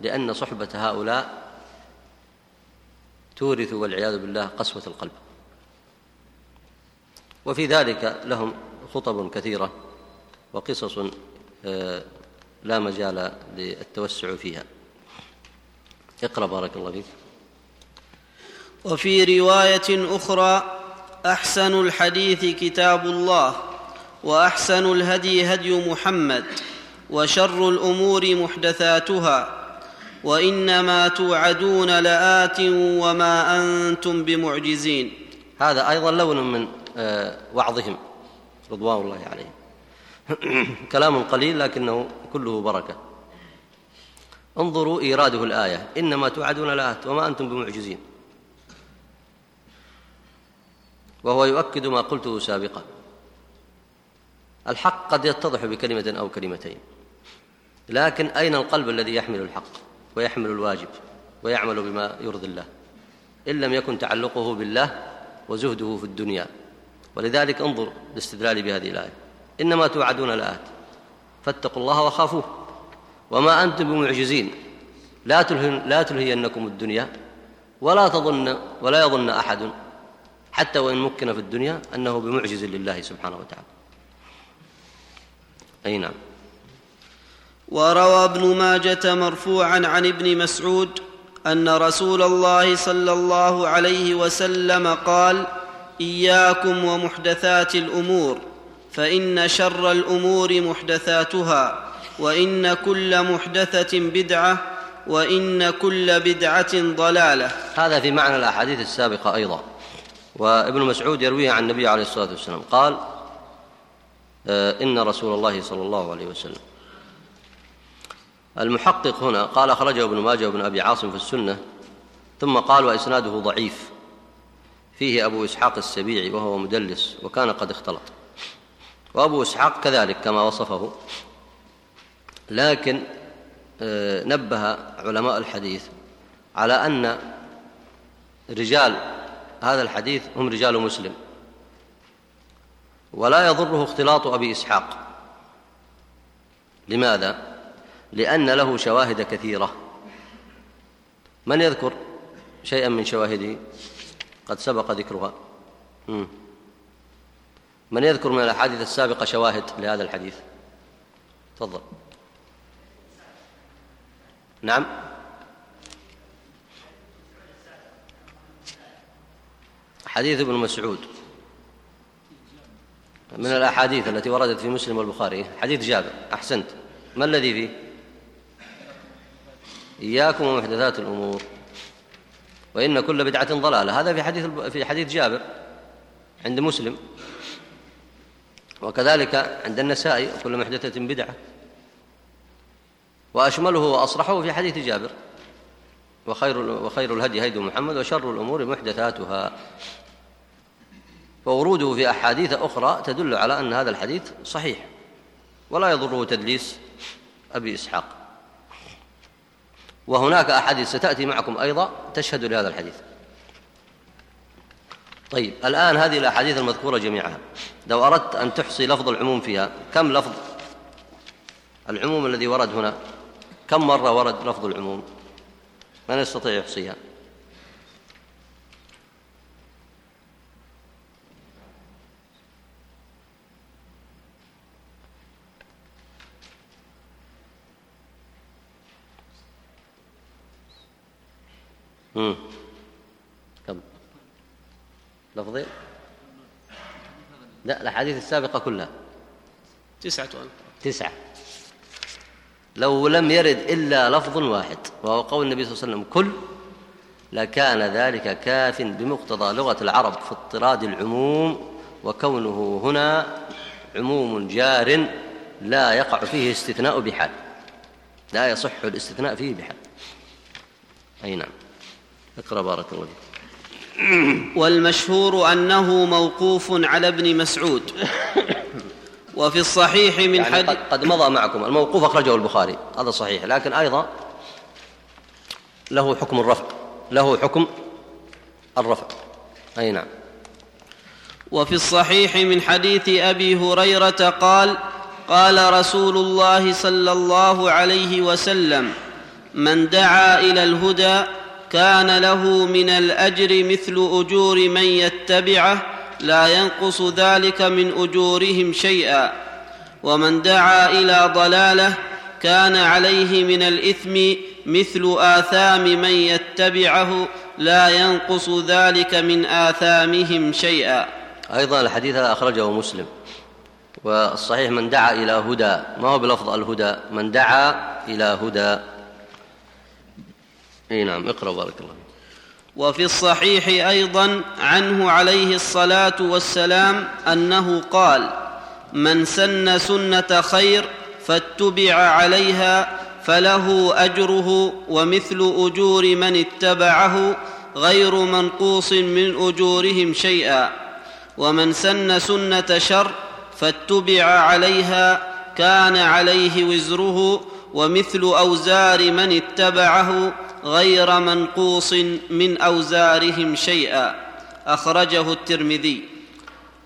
لأن صحبة هؤلاء تورث والعياذ بالله قسوة القلب. وفي ذلك لهم خطب كثيرة وقصص آه، لا مجال للتوسع فيها. اقرأ بارك الله فيك. وفي رواية أخرى أحسن الحديث كتاب الله. وأحسن الهدي هدي محمد وشر الأمور محدثاتها وانما توعدون لآت وما أنتم بمعجزين. هذا أيضا لون من آه، وعظهم رضوان الله عليهم. [clears throat] كلام قليل لكنه كله بركة. انظروا إيراده الآية. إنما توعدون لآت وما أنتم بمعجزين. وهو يؤكد ما قلته سابقا. الحق قد يتضح بكلمة أو كلمتين. لكن أين القلب الذي يحمل الحق ويحمل الواجب ويعمل بما يرضي الله؟ إن لم يكن تعلقه بالله وزهده في الدنيا. ولذلك انظر الاستدلال بهذه الآية. إنما توعدون لآت. فاتقوا الله وخافوه. وما أنتم بمعجزين. لا تلهن لا تلهينكم الدنيا. ولا تظن ولا يظن أحد حتى وإن مكن في الدنيا أنه بمعجز لله سبحانه وتعالى. أي نعم. وروى ابن ماجة مرفوعا عن ابن مسعود أن رسول الله صلى الله عليه وسلم قال إياكم ومحدثات الأمور فإن شر الأمور محدثاتها وإن كل محدثة بدعة وإن كل بدعة ضلالة. هذا في معنى الأحاديث السابقة أيضا. وابن مسعود يرويه عن النبي عليه الصلاة والسلام. قال آه، إن رسول الله صلى الله عليه وسلم. المحقق هنا قال أخرجه ابن ماجه وابن أبي عاصم في السنة ثم قال وإسناده ضعيف. فيه أبو إسحاق السبيعي وهو مدلس وكان قد اختلط. وأبو إسحاق كذلك كما وصفه. لكن آه، نبه علماء الحديث على أن رجال هذا الحديث هم رجال مسلم. ولا يضره اختلاط أبي إسحاق. لماذا؟ لأن له شواهد كثيرة. من يذكر شيئا من شواهده؟ قد سبق ذكرها. من يذكر من الأحاديث السابقة شواهد لهذا الحديث؟ تفضل. نعم. حديث ابن مسعود. من الأحاديث التي وردت في مسلم والبخاري. حديث جابر. أحسنت. ما الذي فيه؟ إياكم ومحدثات الأمور. وإن كل بدعة ضلالة. هذا في حديث في حديث جابر عند مسلم. وكذلك عند النسائي كل محدثة بدعة. وأشمله وأصرحه في حديث جابر. وخير وخير الهدي هدي محمد وشر الأمور محدثاتها. ووروده في أحاديث أخرى تدل على أن هذا الحديث صحيح ولا يضره تدليس أبي إسحاق. وهناك أحاديث ستأتي معكم أيضا تشهد لهذا الحديث. طيب الآن هذه الأحاديث المذكورة جميعها لو أردت أن تحصي لفظ العموم فيها كم لفظ العموم الذي ورد هنا؟ كم مرة ورد لفظ العموم؟ من يستطيع يحصيها؟ كم؟ لفظين لا الأحاديث السابقة كلها. تسعة ألف. تسعة. لو لم يرد إلا لفظ واحد وهو قول النبي صلى الله عليه وسلم كل لكان ذلك كاف بمقتضى لغة العرب في اضطراد العموم وكونه هنا عموم جار لا يقع فيه استثناء بحال. لا يصح الاستثناء فيه بحال. أي نعم. اقرأ بارك الله فيك. والمشهور أنه موقوف على ابن مسعود. وفي الصحيح من يعني حديث قد, مضى معكم. الموقوف أخرجه البخاري. هذا صحيح. لكن أيضا له حكم الرفع. له حكم الرفع. أي نعم. وفي الصحيح من حديث أبي هريرة قال قال رسول الله صلى الله عليه وسلم من دعا إلى الهدى كان له من الأجر مثل أجور من يتبعه لا ينقص ذلك من أجورهم شيئا. ومن دعا إلى ضلاله كان عليه من الإثم مثل آثام من يتبعه لا ينقص ذلك من آثامهم شيئا. أيضا الحديث هذا أخرجه مسلم. والصحيح من دعا إلى هدى ما هو بلفظ الهدى؟ من دعا إلى هدى. إي نعم اقرأ بارك الله وفي الصحيح أيضا عنه عليه الصلاة والسلام أنه قال من سن سنة خير فاتبع عليها فله أجره ومثل أجور من اتبعه غير منقوص من أجورهم شيئا. ومن سن سنة شر فاتبع عليها كان عليه وزره ومثل أوزار من اتبعه غير منقوص من أوزارهم شيئا. أخرجه الترمذي.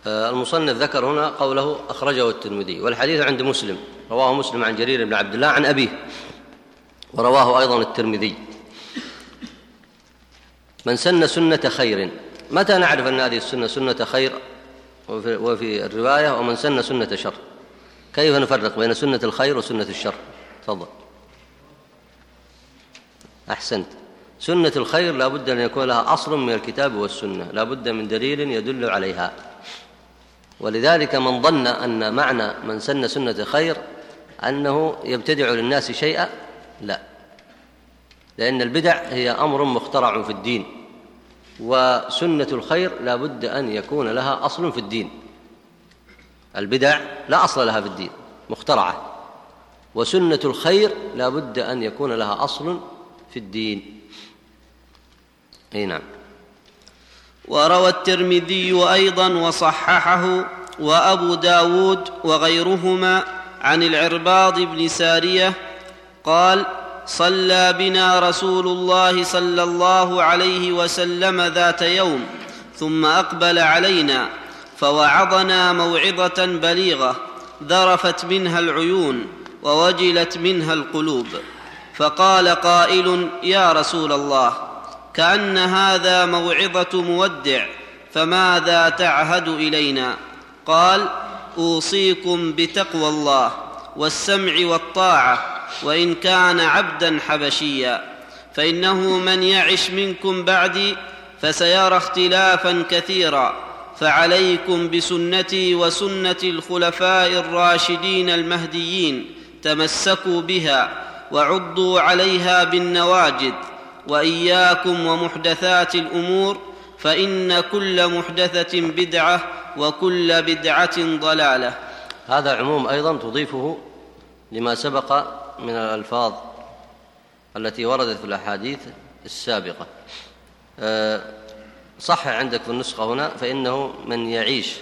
آه، المصنف ذكر هنا قوله أخرجه الترمذي والحديث عند مسلم رواه مسلم عن جرير بن عبد الله عن أبيه ورواه أيضا الترمذي. من سن سنة خير متى نعرف أن هذه السنة سنة خير؟ وفي الرواية ومن سن سنة شر. كيف نفرق بين سنة الخير وسنة الشر؟ تفضل. أحسنت. سنة الخير لا بد أن يكون لها أصل من الكتاب والسنة لا بد من دليل يدل عليها. ولذلك من ظن أن معنى من سن سنة خير أنه يبتدع للناس شيئا لا. لأن البدع هي أمر مخترع في الدين وسنة الخير لا بد أن يكون لها أصل في الدين. البدع لا أصل لها في الدين مخترعة. وسنة الخير لا بد أن يكون لها أصل في الدين. أي نعم. وروى الترمذي أيضا وصححه وأبو داود وغيرهما عن العرباض بن سارية قال صلى بنا رسول الله صلى الله عليه وسلم ذات يوم ثم أقبل علينا فوعظنا موعظة بليغة ذرفت منها العيون ووجلت منها القلوب. فقال قائل يا رسول الله كأن هذا موعظة مودع فماذا تعهد إلينا؟ قال أوصيكم بتقوى الله والسمع والطاعة وإن كان عبدا حبشيا. فإنه من يعش منكم بعدي فسيرى اختلافا كثيرا. فعليكم بسنتي وسنة الخلفاء الراشدين المهديين تمسكوا بها وعضوا عليها بالنواجذ وإياكم ومحدثات الأمور فإن كل محدثة بدعة وكل بدعة ضلالة. هذا عموم أيضا تضيفه لما سبق من الألفاظ التي وردت في الأحاديث السابقة. أه، صح عندك في النسخة هنا فإنه من يعيش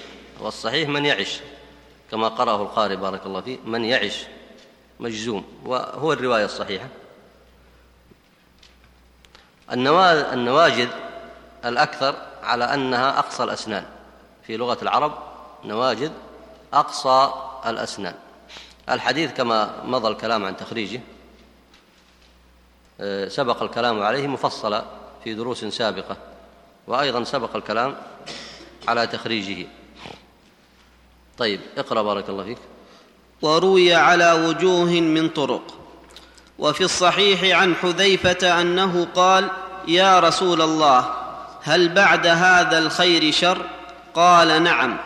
والصحيح من يعش كما قرأه القارئ بارك الله فيه من يعش مجزوم وهو الرواية الصحيحة. النواجذ الأكثر على أنها أقصى الأسنان. في لغة العرب نواجذ أقصى الأسنان. الحديث كما مضى الكلام عن تخريجه آه، سبق الكلام عليه مفصلا في دروس سابقة وأيضا سبق الكلام على تخريجه. طيب اقرأ بارك الله فيك. وروي على وجوه من طرق. وفي الصحيح عن حذيفة أنه قال يا رسول الله هل بعد هذا الخير شر؟ قال نعم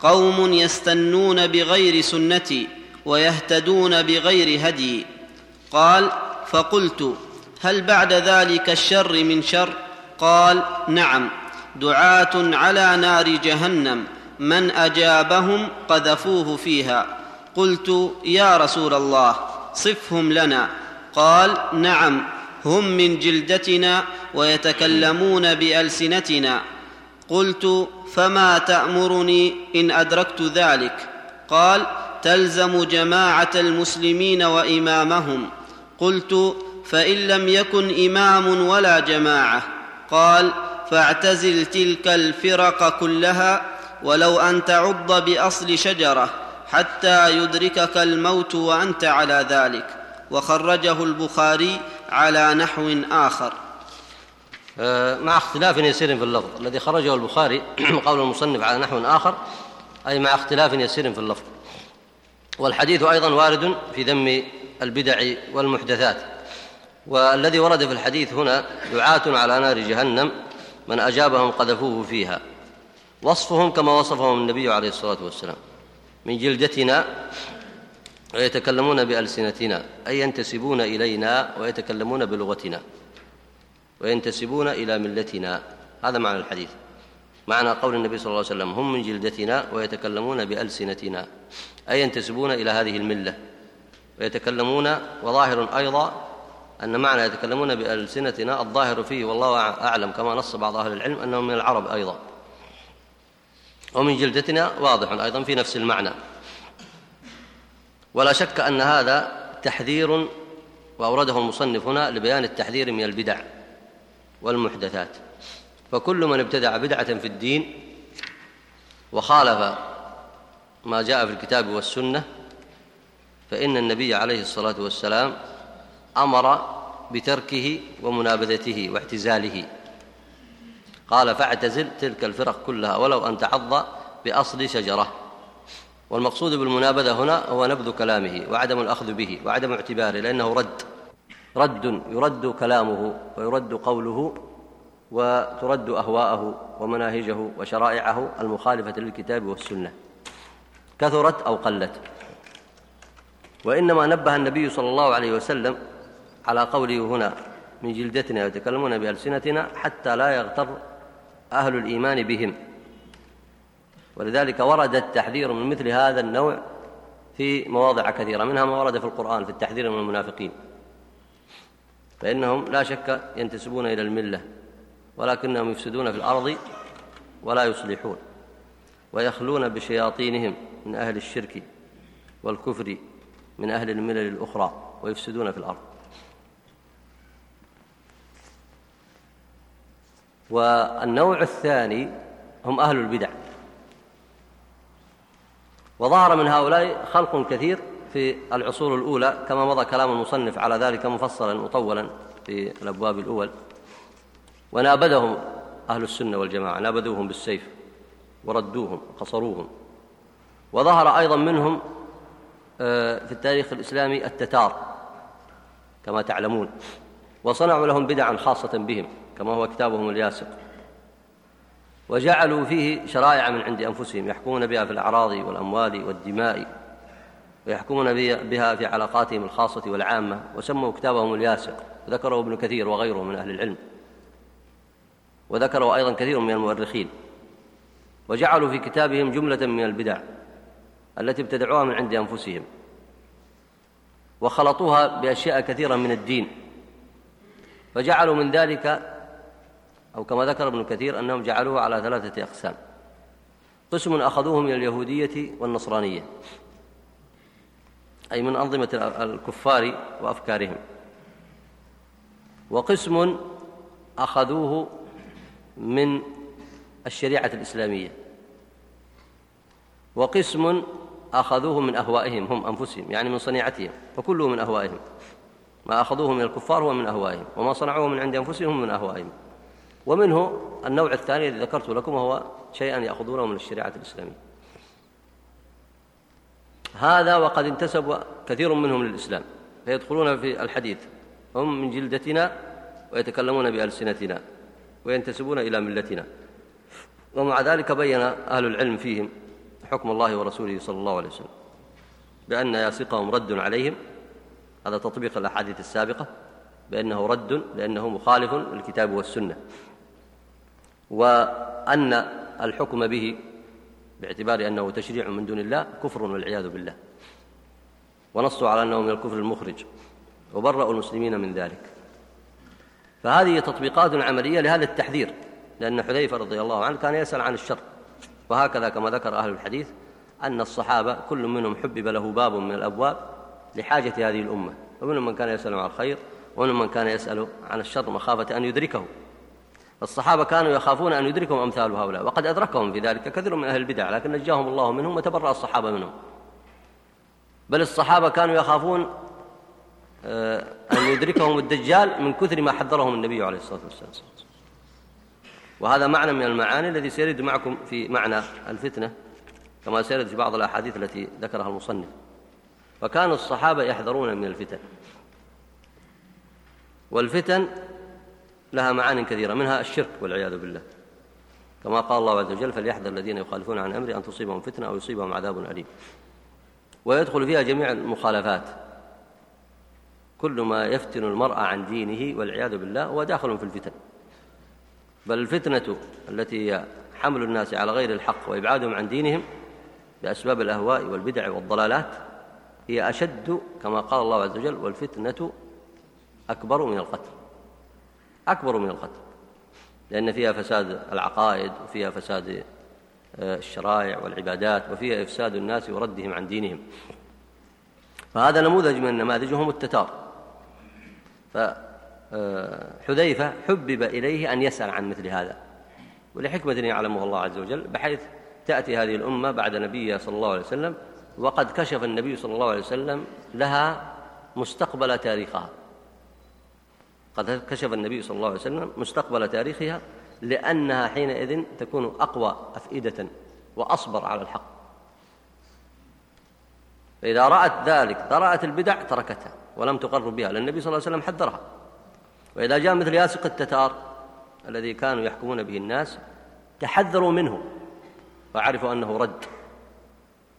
قوم يستنون بغير سنتي ويهتدون بغير هدي. قال فقلت هل بعد ذلك الشر من شر؟ قال نعم دعاة على نار جهنم من أجابهم قذفوه فيها. قلت يا رسول الله صفهم لنا. قال نعم هم من جلدتنا ويتكلمون بألسنتنا. قلت فما تأمرني إن أدركت ذلك؟ قال تلزم جماعة المسلمين وإمامهم. قلت فإن لم يكن إمام ولا جماعة. قال فاعتزل تلك الفرق كلها ولو أن تعض بأصل شجرة. حتى يدركك الموت وأنت على ذلك. وخرجه البخاري على نحو آخر. آه، مع اختلاف يسير في اللفظ. الذي خرجه البخاري [clears throat] قول المصنف على نحو آخر أي مع اختلاف يسير في اللفظ. والحديث أيضا وارد في ذم البدع والمحدثات. والذي ورد في الحديث هنا دعاة على نار جهنم من أجابهم قذفوه فيها. وصفهم كما وصفهم النبي عليه الصلاة والسلام. من جلدتنا ويتكلمون بألسنتنا أي ينتسبون إلينا ويتكلمون بلغتنا وينتسبون إلى ملتنا. هذا معنى الحديث. معنى قول النبي صلى الله عليه وسلم هم من جلدتنا ويتكلمون بألسنتنا أي ينتسبون إلى هذه الملة. ويتكلمون وظاهر أيضا أن معنى يتكلمون بألسنتنا الظاهر فيه والله أعلم كما نص بعض أهل العلم أنهم من العرب أيضا. ومن جلدتنا واضح أيضا في نفس المعنى. ولا شك أن هذا تحذير وأورده المصنف هنا لبيان التحذير من البدع والمحدثات. فكل من ابتدع بدعة في الدين وخالف ما جاء في الكتاب والسنة فإن النبي عليه الصلاة والسلام أمر بتركه ومنابذته واعتزاله. قال فاعتزل تلك الفرق كلها ولو أن تعض بأصل شجرة. والمقصود بالمنابذة هنا هو نبذ كلامه وعدم الأخذ به وعدم اعتباره لأنه رد. رد يرد كلامه ويرد قوله وترد أهواءه ومناهجه وشرائعه المخالفة للكتاب والسنة. كثرت أو قلت. وإنما نبه النبي صلى الله عليه وسلم على قوله هنا من جلدتنا يتكلمون بألسنتنا حتى لا يغتر أهل الإيمان بهم. ولذلك ورد التحذير من مثل هذا النوع في مواضع كثيرة منها ما ورد في القرآن في التحذير من المنافقين. فإنهم لا شك ينتسبون إلى الملة ولكنهم يفسدون في الأرض ولا يصلحون ويخلون بشياطينهم من أهل الشرك والكفر من أهل الملل الأخرى ويفسدون في الأرض. والنوع الثاني هم أهل البدع. وظهر من هؤلاء خلق كثير في العصور الأولى كما مضى كلام المصنف على ذلك مفصلا مطولا في الأبواب الأول. ونابذهم أهل السنة والجماعة نابذوهم بالسيف وردوهم وقصروهم وظهر أيضا منهم آه، في التاريخ الإسلامي التتار كما تعلمون. وصنعوا لهم بدعا خاصة بهم. كما هو كتابهم الياسق. وجعلوا فيه شرائع من عند أنفسهم يحكمون بها في الأعراض والأموال والدماء ويحكمون بها في علاقاتهم الخاصة والعامة وسموا كتابهم الياسق. ذكره ابن كثير وغيره من أهل العلم. وذكره أيضا كثير من المؤرخين. وجعلوا في كتابهم جملة من البدع التي ابتدعوها من عند أنفسهم. وخلطوها بأشياء كثيرة من الدين. فجعلوا من ذلك أو كما ذكر ابن كثير أنهم جعلوه على ثلاثة أقسام. قسم أخذوه من اليهودية والنصرانية. أي من أنظمة الكفار وأفكارهم. وقسم أخذوه من الشريعة الإسلامية. وقسم أخذوه من أهوائهم هم أنفسهم يعني من صنيعتهم. فكله من أهوائهم. ما أخذوه من الكفار هو من أهوائهم وما صنعوه من عند أنفسهم من أهوائهم. ومنه النوع الثاني الذي ذكرت لكم وهو شيئا يأخذونه من الشريعة الإسلامية. هذا وقد انتسب كثير منهم للإسلام. فيدخلون في الحديث. هم من جلدتنا ويتكلمون بألسنتنا وينتسبون إلى ملتنا. ومع ذلك بين أهل العلم فيهم حكم الله ورسوله صلى الله عليه وسلم. بأن ياسقهم رد عليهم. هذا تطبيق الأحاديث السابقة. بأنه رد لأنه مخالف للكتاب والسنة. وأن الحكم به باعتبار أنه تشريع من دون الله كفر والعياذ بالله. ونصوا على أنه من الكفر المخرج. وبرأوا المسلمين من ذلك. فهذه تطبيقات عملية لهذا التحذير. لأن حذيفة رضي الله عنه كان يسأل عن الشر. وهكذا كما ذكر أهل الحديث أن الصحابة كل منهم حبب له باب من الأبواب لحاجة هذه الأمة. ومنهم من كان يسأل عن الخير ومنهم من كان يسأل عن الشر مخافة أن يدركه. الصحابة كانوا يخافون أن يدركهم أمثال هؤلاء وقد أدركهم في ذلك كثير من أهل البدع لكن نجاهم الله منهم وتبرأ الصحابة منهم. بل الصحابة كانوا يخافون آه، أن يدركهم الدجال من كثر ما حذرهم النبي عليه الصلاة والسلام. وهذا معنى من المعاني الذي سيرد معكم في معنى الفتنة كما سيرد في بعض الأحاديث التي ذكرها المصنف. فكان الصحابة يحذرون من الفتن. والفتن لها معان كثيرة منها الشرك والعياذ بالله. كما قال الله عز وجل فليحذر الذين يخالفون عن أمره أن تصيبهم فتنة أو يصيبهم عذاب أليم. ويدخل فيها جميع المخالفات. كل ما يفتن المرء عن دينه والعياذ بالله هو داخل في الفتن. بل الفتنة التي هي حمل الناس على غير الحق وإبعادهم عن دينهم بأسباب الأهواء والبدع والضلالات هي أشد كما قال الله عز وجل والفتنة أكبر من القتل. أكبر من القتل لأن فيها فساد العقائد وفيها فساد آه، الشرائع والعبادات وفيها إفساد الناس وردهم عن دينهم. فهذا نموذج من النماذج وهم التتار. فحذيفة حبب إليه أن يسأل عن مثل هذا. ولحكمة يعلمها الله عز وجل بحيث تأتي هذه الأمة بعد نبيها صلى الله عليه وسلم وقد كشف النبي صلى الله عليه وسلم لها مستقبل تاريخها. قد كشف النبي صلى الله عليه وسلم مستقبل تاريخها لأنها حينئذ تكون أقوى أفئدة وأصبر على الحق. فإذا رأت ذلك رأت البدع تركتها ولم تقر بها لأن النبي صلى الله عليه وسلم حذرها. وإذا جاء مثل ياسق التتار الذي كانوا يحكمون به الناس تحذروا منه وعرفوا أنه رد.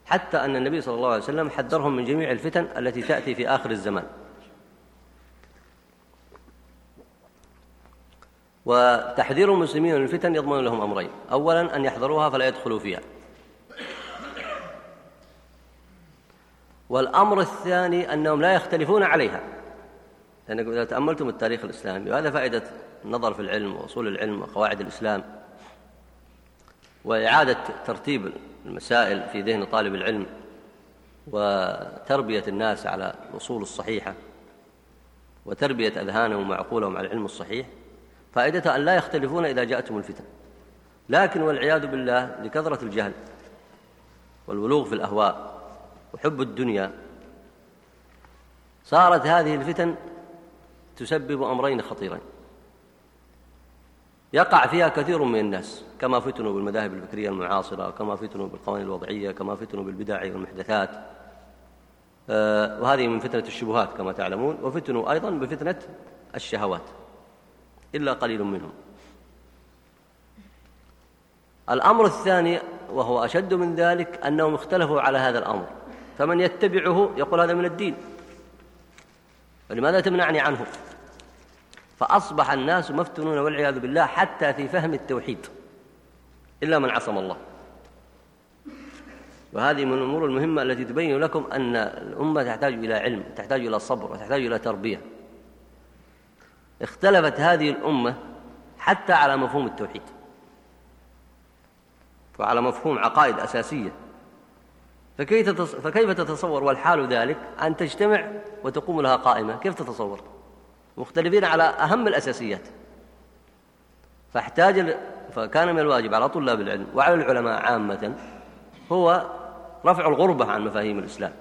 حتى أن النبي صلى الله عليه وسلم حذرهم من جميع الفتن التي تأتي في آخر الزمان. وتحذير المسلمين من الفتن يضمن لهم أمرين. أولا أن يحذروها فلا يدخلوا فيها. والأمر الثاني أنهم لا يختلفون عليها. لأنكم إذا تأملتم التاريخ الإسلامي وهذا فائدة النظر في العلم وأصول العلم وقواعد الإسلام وإعادة ترتيب المسائل في ذهن طالب العلم وتربية الناس على الأصول الصحيحة وتربية أذهانهم وعقولهم على العلم الصحيح فائدتها أن لا يختلفون إذا جاءتهم الفتن. لكن والعياذ بالله لكثرة الجهل والولوغ في الأهواء وحب الدنيا صارت هذه الفتن تسبب أمرين خطيرين. يقع فيها كثير من الناس كما فتنوا بالمذاهب الفكرية المعاصرة كما فتنوا بالقوانين الوضعية كما فتنوا بالبدع والمحدثات. آه، وهذه من فتنة الشبهات كما تعلمون وفتنوا أيضا بفتنة الشهوات. إلا قليل منهم. الأمر الثاني وهو أشد من ذلك أنهم اختلفوا على هذا الأمر. فمن يتبعه يقول هذا من الدين. فلماذا تمنعني عنه؟ فأصبح الناس مفتونون والعياذ بالله حتى في فهم التوحيد. إلا من عصم الله. وهذه من الأمور المهمة التي تبين لكم أن الأمة تحتاج إلى علم تحتاج إلى صبر وتحتاج إلى تربية. اختلفت هذه الأمة حتى على مفهوم التوحيد. وعلى مفهوم عقائد أساسية. فكيف تتصور والحال ذلك أن تجتمع وتقوم لها قائمة؟ كيف تتصور؟ مختلفين على أهم الأساسيات. فاحتاج فكان من الواجب على طلاب العلم وعلى العلماء عامة هو رفع الغربة عن مفاهيم الإسلام.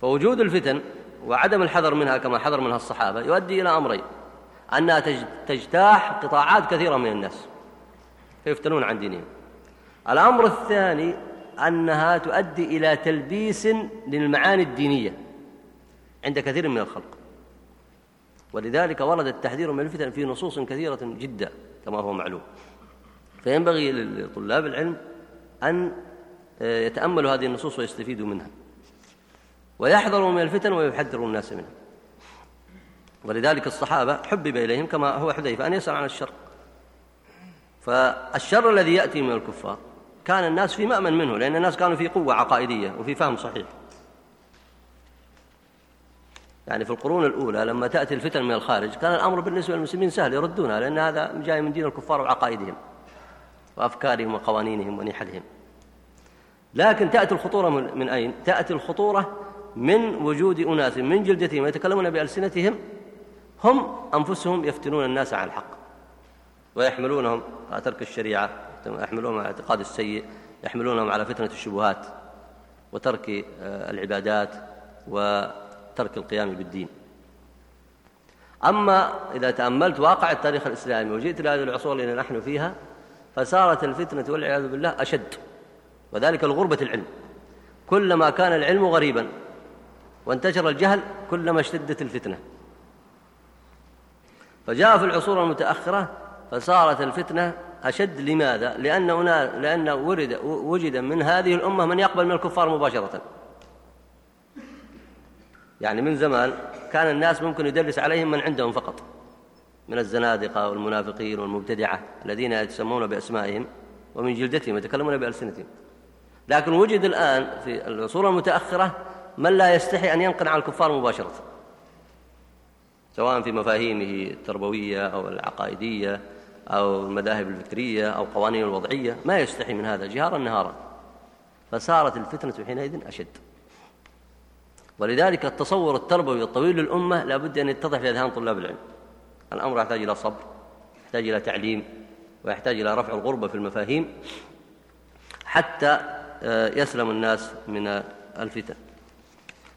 فوجود الفتن وعدم الحذر منها كما حذر منها الصحابة يؤدي إلى أمرين أنها تجتاح قطاعات كثيرة من الناس فيفتنون عن دينهم. الأمر الثاني أنها تؤدي إلى تلبيس للمعاني الدينية عند كثير من الخلق. ولذلك ورد التحذير من الفتن في نصوص كثيرة جدا كما هو معلوم. فينبغي لطلاب العلم أن يتأملوا هذه النصوص ويستفيدوا منها. ويحذروا من الفتن ويحذروا الناس منها ولذلك الصحابة حبب إليهم كما هو حذيفة أن يسأل عن الشر. فالشر الذي يأتي من الكفار كان الناس في مأمن منه لأن الناس كانوا في قوة عقائدية وفي فهم صحيح. يعني في القرون الأولى لما تأتي الفتن من الخارج كان الأمر بالنسبة للمسلمين سهل يردونها لأن هذا جاي من دين الكفار وعقائدهم وأفكارهم وقوانينهم ونحلهم. لكن تأتي الخطورة من أين؟ تأتي الخطورة من وجود أناس من جلدتهم يتكلمون بألسنتهم هم أنفسهم يفتنون الناس عن الحق ويحملونهم على ترك الشريعة يحملونهم على الاعتقاد السيء يحملونهم على فتنة الشبهات وترك آه، العبادات وترك القيام بالدين. أما إذا تأملت واقع التاريخ الإسلامي وجئت إلى هذه العصور التي نحن فيها فصارت الفتنة والعياذ بالله أشد وذلك لغربة العلم. كلما كان العلم غريبا وانتشر الجهل كلما اشتدت الفتنة. فجاء في العصور المتأخرة فصارت الفتنة أشد. لماذا؟ لأن لأن ورد وجد من هذه الأمة من يقبل من الكفار مباشرة. يعني من زمان كان الناس ممكن يدرس عليهم من عندهم فقط من الزنادقة والمنافقين والمبتدعة الذين يتسمون بأسمائهم ومن جلدتهم يتكلمون بألسنتهم. لكن وجد الآن في العصور المتأخرة من لا يستحي أن ينقل على الكفار مباشرة سواء في مفاهيمه التربوية أو العقائدية أو المذاهب الفكرية أو قوانين الوضعية ما يستحي من هذا جهارا نهارا. فصارت الفتنة حينئذ أشد. ولذلك التصور التربوي الطويل للأمة لابد أن يتضح في أذهان طلاب العلم. الأمر يحتاج إلى صبر يحتاج إلى تعليم ويحتاج إلى رفع الغربة في المفاهيم حتى آه، يسلم الناس من الفتن.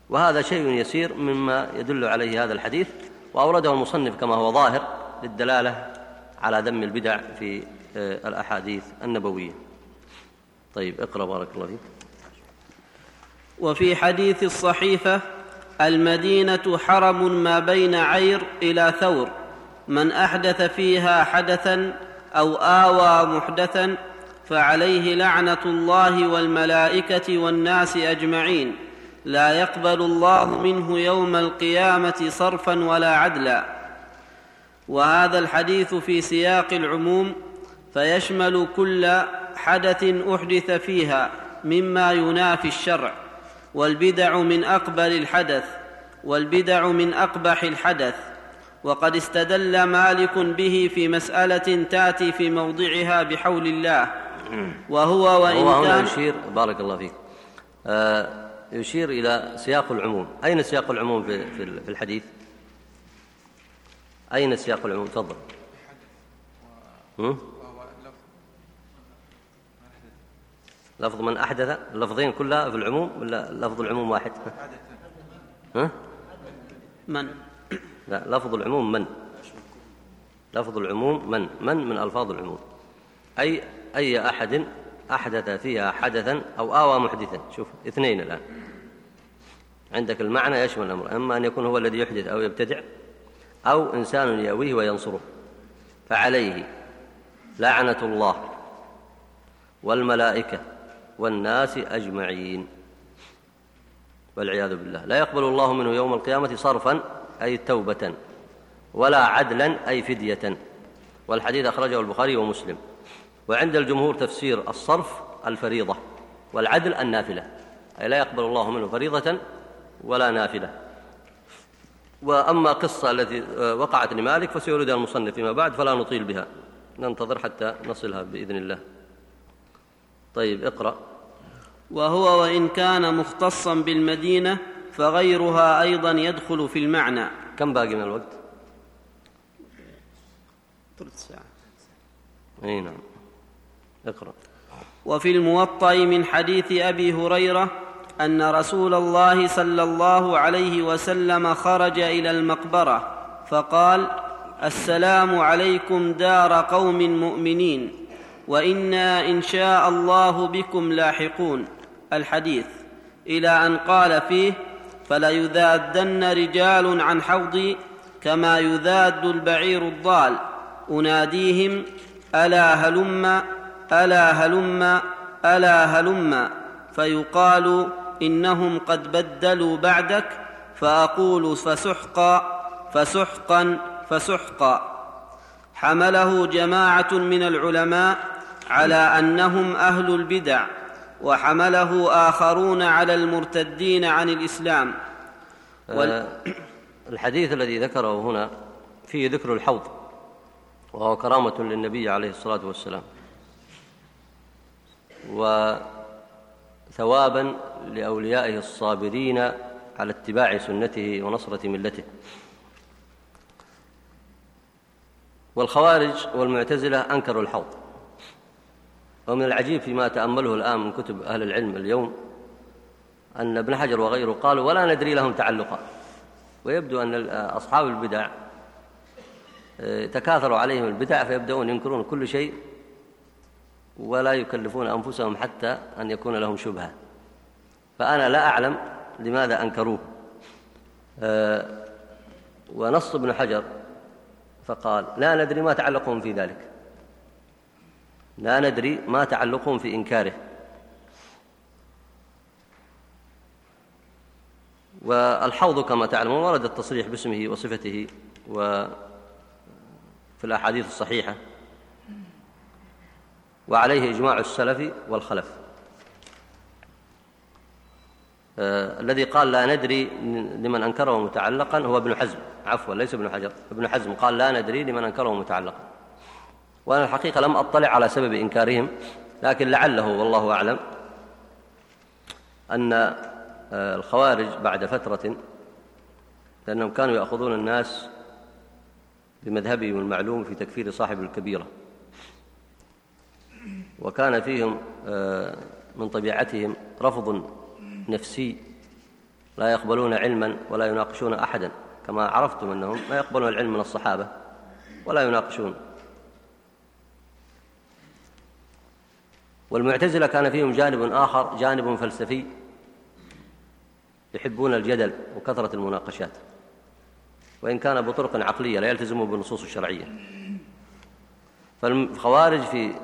وهذا شيء يسير مما يدل عليه هذا الحديث وأورده المصنف كما هو ظاهر للدلالة على ذم البدع في آه، الأحاديث النبوية. طيب اقرأ بارك الله فيك. وفي حديث الصحيفة المدينة حرم ما بين عير إلى ثور من أحدث فيها حدثا أو آوى محدثا فعليه لعنة الله والملائكة والناس أجمعين. لا يقبل الله منه يوم القيامة صرفا ولا عدلا. وهذا الحديث في سياق العموم فيشمل كل حدث أحدث فيها مما ينافي الشرع. والبدع من أقبل الحدث والبدع من أقبح الحدث. وقد استدل مالك به في مسألة تأتي في موضعها بحول الله. وهو وإن كان يشير بارك الله فيك. آه يشير إلى سياق العموم. أين سياق العموم في في الحديث؟ أين سياق العموم؟ تفضل. لفظ من أحدث؟ اللفظين كلها في العموم ولا لفظ العموم واحد؟ ها؟ من؟ لا لفظ العموم من؟ لفظ العموم من؟ من من ألفاظ العموم. أي أي أحد أحدث فيها حدثا أو آوى محدثا. شوف اثنين الآن. عندك المعنى يشمل الأمر. أما أن يكون هو الذي يحدث أو يبتدع أو إنسان يأويه وينصره. فعليه لعنة الله والملائكة والناس أجمعين. والعياذ بالله. لا يقبل الله منه يوم القيامة صرفا أي توبة ولا عدلا أي فدية. والحديث أخرجه البخاري ومسلم. وعند الجمهور تفسير الصرف الفريضة والعدل النافلة أي لا يقبل الله منه فريضة ولا نافلة. وأما قصة التي وقعت لمالك فسيردها المصنف فيما بعد فلا نطيل بها. ننتظر حتى نصلها بإذن الله. طيب اقرأ. وهو وإن كان مختصا بالمدينة فغيرها أيضا يدخل في المعنى. كم باقي من الوقت؟ ثلث ساعة. أي نعم. اقرأ. وفي الموطأ من حديث أبي هريرة أن رسول الله صلى الله عليه وسلم خرج إلى المقبرة فقال السلام عليكم دار قوم مؤمنين وإنا إن شاء الله بكم لاحقون. الحديث إلى أن قال فيه فليذادن رجال عن حوضي كما يذاد البعير الضال. أناديهم ألا هلم؟ ألا هلم ألا هلم فيقال إنهم قد بدلوا بعدك فأقول فسحقا فسحقا فسحقا. حمله جماعة من العلماء على أنهم أهل البدع وحمله آخرون على المرتدين عن الإسلام. وال... آه، الحديث الذي ذكره هنا فيه ذكر الحوض وهو كرامة للنبي عليه الصلاة والسلام. وثوابا لأوليائه الصابرين على اتباع سنته ونصرة ملته. والخوارج والمعتزلة أنكروا الحوض. ومن العجيب فيما تأمله الآن من كتب أهل العلم اليوم أن ابن حجر وغيره قالوا ولا ندري لهم تعلقا. ويبدو أن أصحاب البدع آه، تكاثروا عليهم البدع فيبدأون ينكرون كل شيء ولا يكلفون أنفسهم حتى أن يكون لهم شبهة. فأنا لا أعلم لماذا أنكروه. آه، ونص ابن حجر فقال لا ندري ما تعلقهم في ذلك. لا ندري ما تعلقهم في إنكاره. والحوض كما تعلمون ورد التصريح باسمه وصفته في الأحاديث الصحيحة. وعليه إجماع السلف والخلف. آه الذي قال لا ندري لمن أنكره متعلقا هو ابن حزم. عفوا ليس ابن حجر. ابن حزم قال لا ندري لمن أنكره متعلقا. وأنا الحقيقة لم أطلع على سبب إنكارهم لكن لعله والله أعلم أن آه، الخوارج بعد فترة لأنهم كانوا يأخذون الناس بمذهبهم المعلوم في تكفير صاحب الكبيرة. وكان فيهم آه، من طبيعتهم رفض نفسي لا يقبلون علما ولا يناقشون أحدا. كما عرفتم أنهم لا يقبلون العلم من الصحابة ولا يناقشون. والمعتزلة كان فيهم جانب آخر جانب فلسفي يحبون الجدل وكثرة المناقشات. وإن كان بطرق عقلية لا يلتزموا بالنصوص الشرعية. فالخوارج في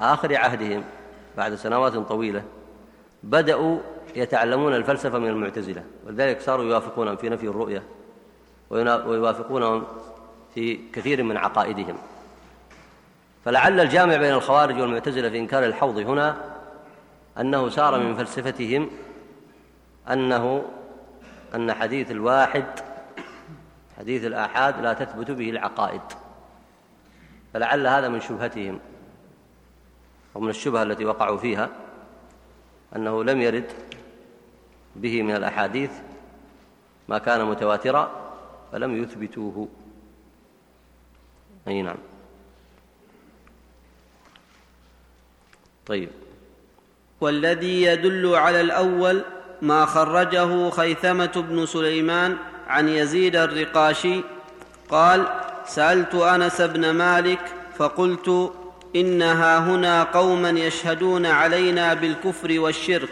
آخر عهدهم بعد سنوات طويلة بدأوا يتعلمون الفلسفة من المعتزلة ولذلك صاروا يوافقونهم في نفي الرؤية ويوافقونهم في كثير من عقائدهم. فلعل الجامع بين الخوارج والمعتزلة في إنكار الحوض هنا أنه سار من فلسفتهم أنه أن حديث الواحد حديث الآحاد لا تثبت به العقائد فلعل هذا من شبهتهم. ومن الشبهة التي وقعوا فيها أنه لم يرد به من الأحاديث ما كان متواترا فلم يثبتوه. أي نعم. طيب. والذي يدل على الأول ما خرجه خيثمة بن سليمان عن يزيد الرقاشي قال سألت أنس بن مالك فقلت إنها هنا قوما يشهدون علينا بالكفر والشرك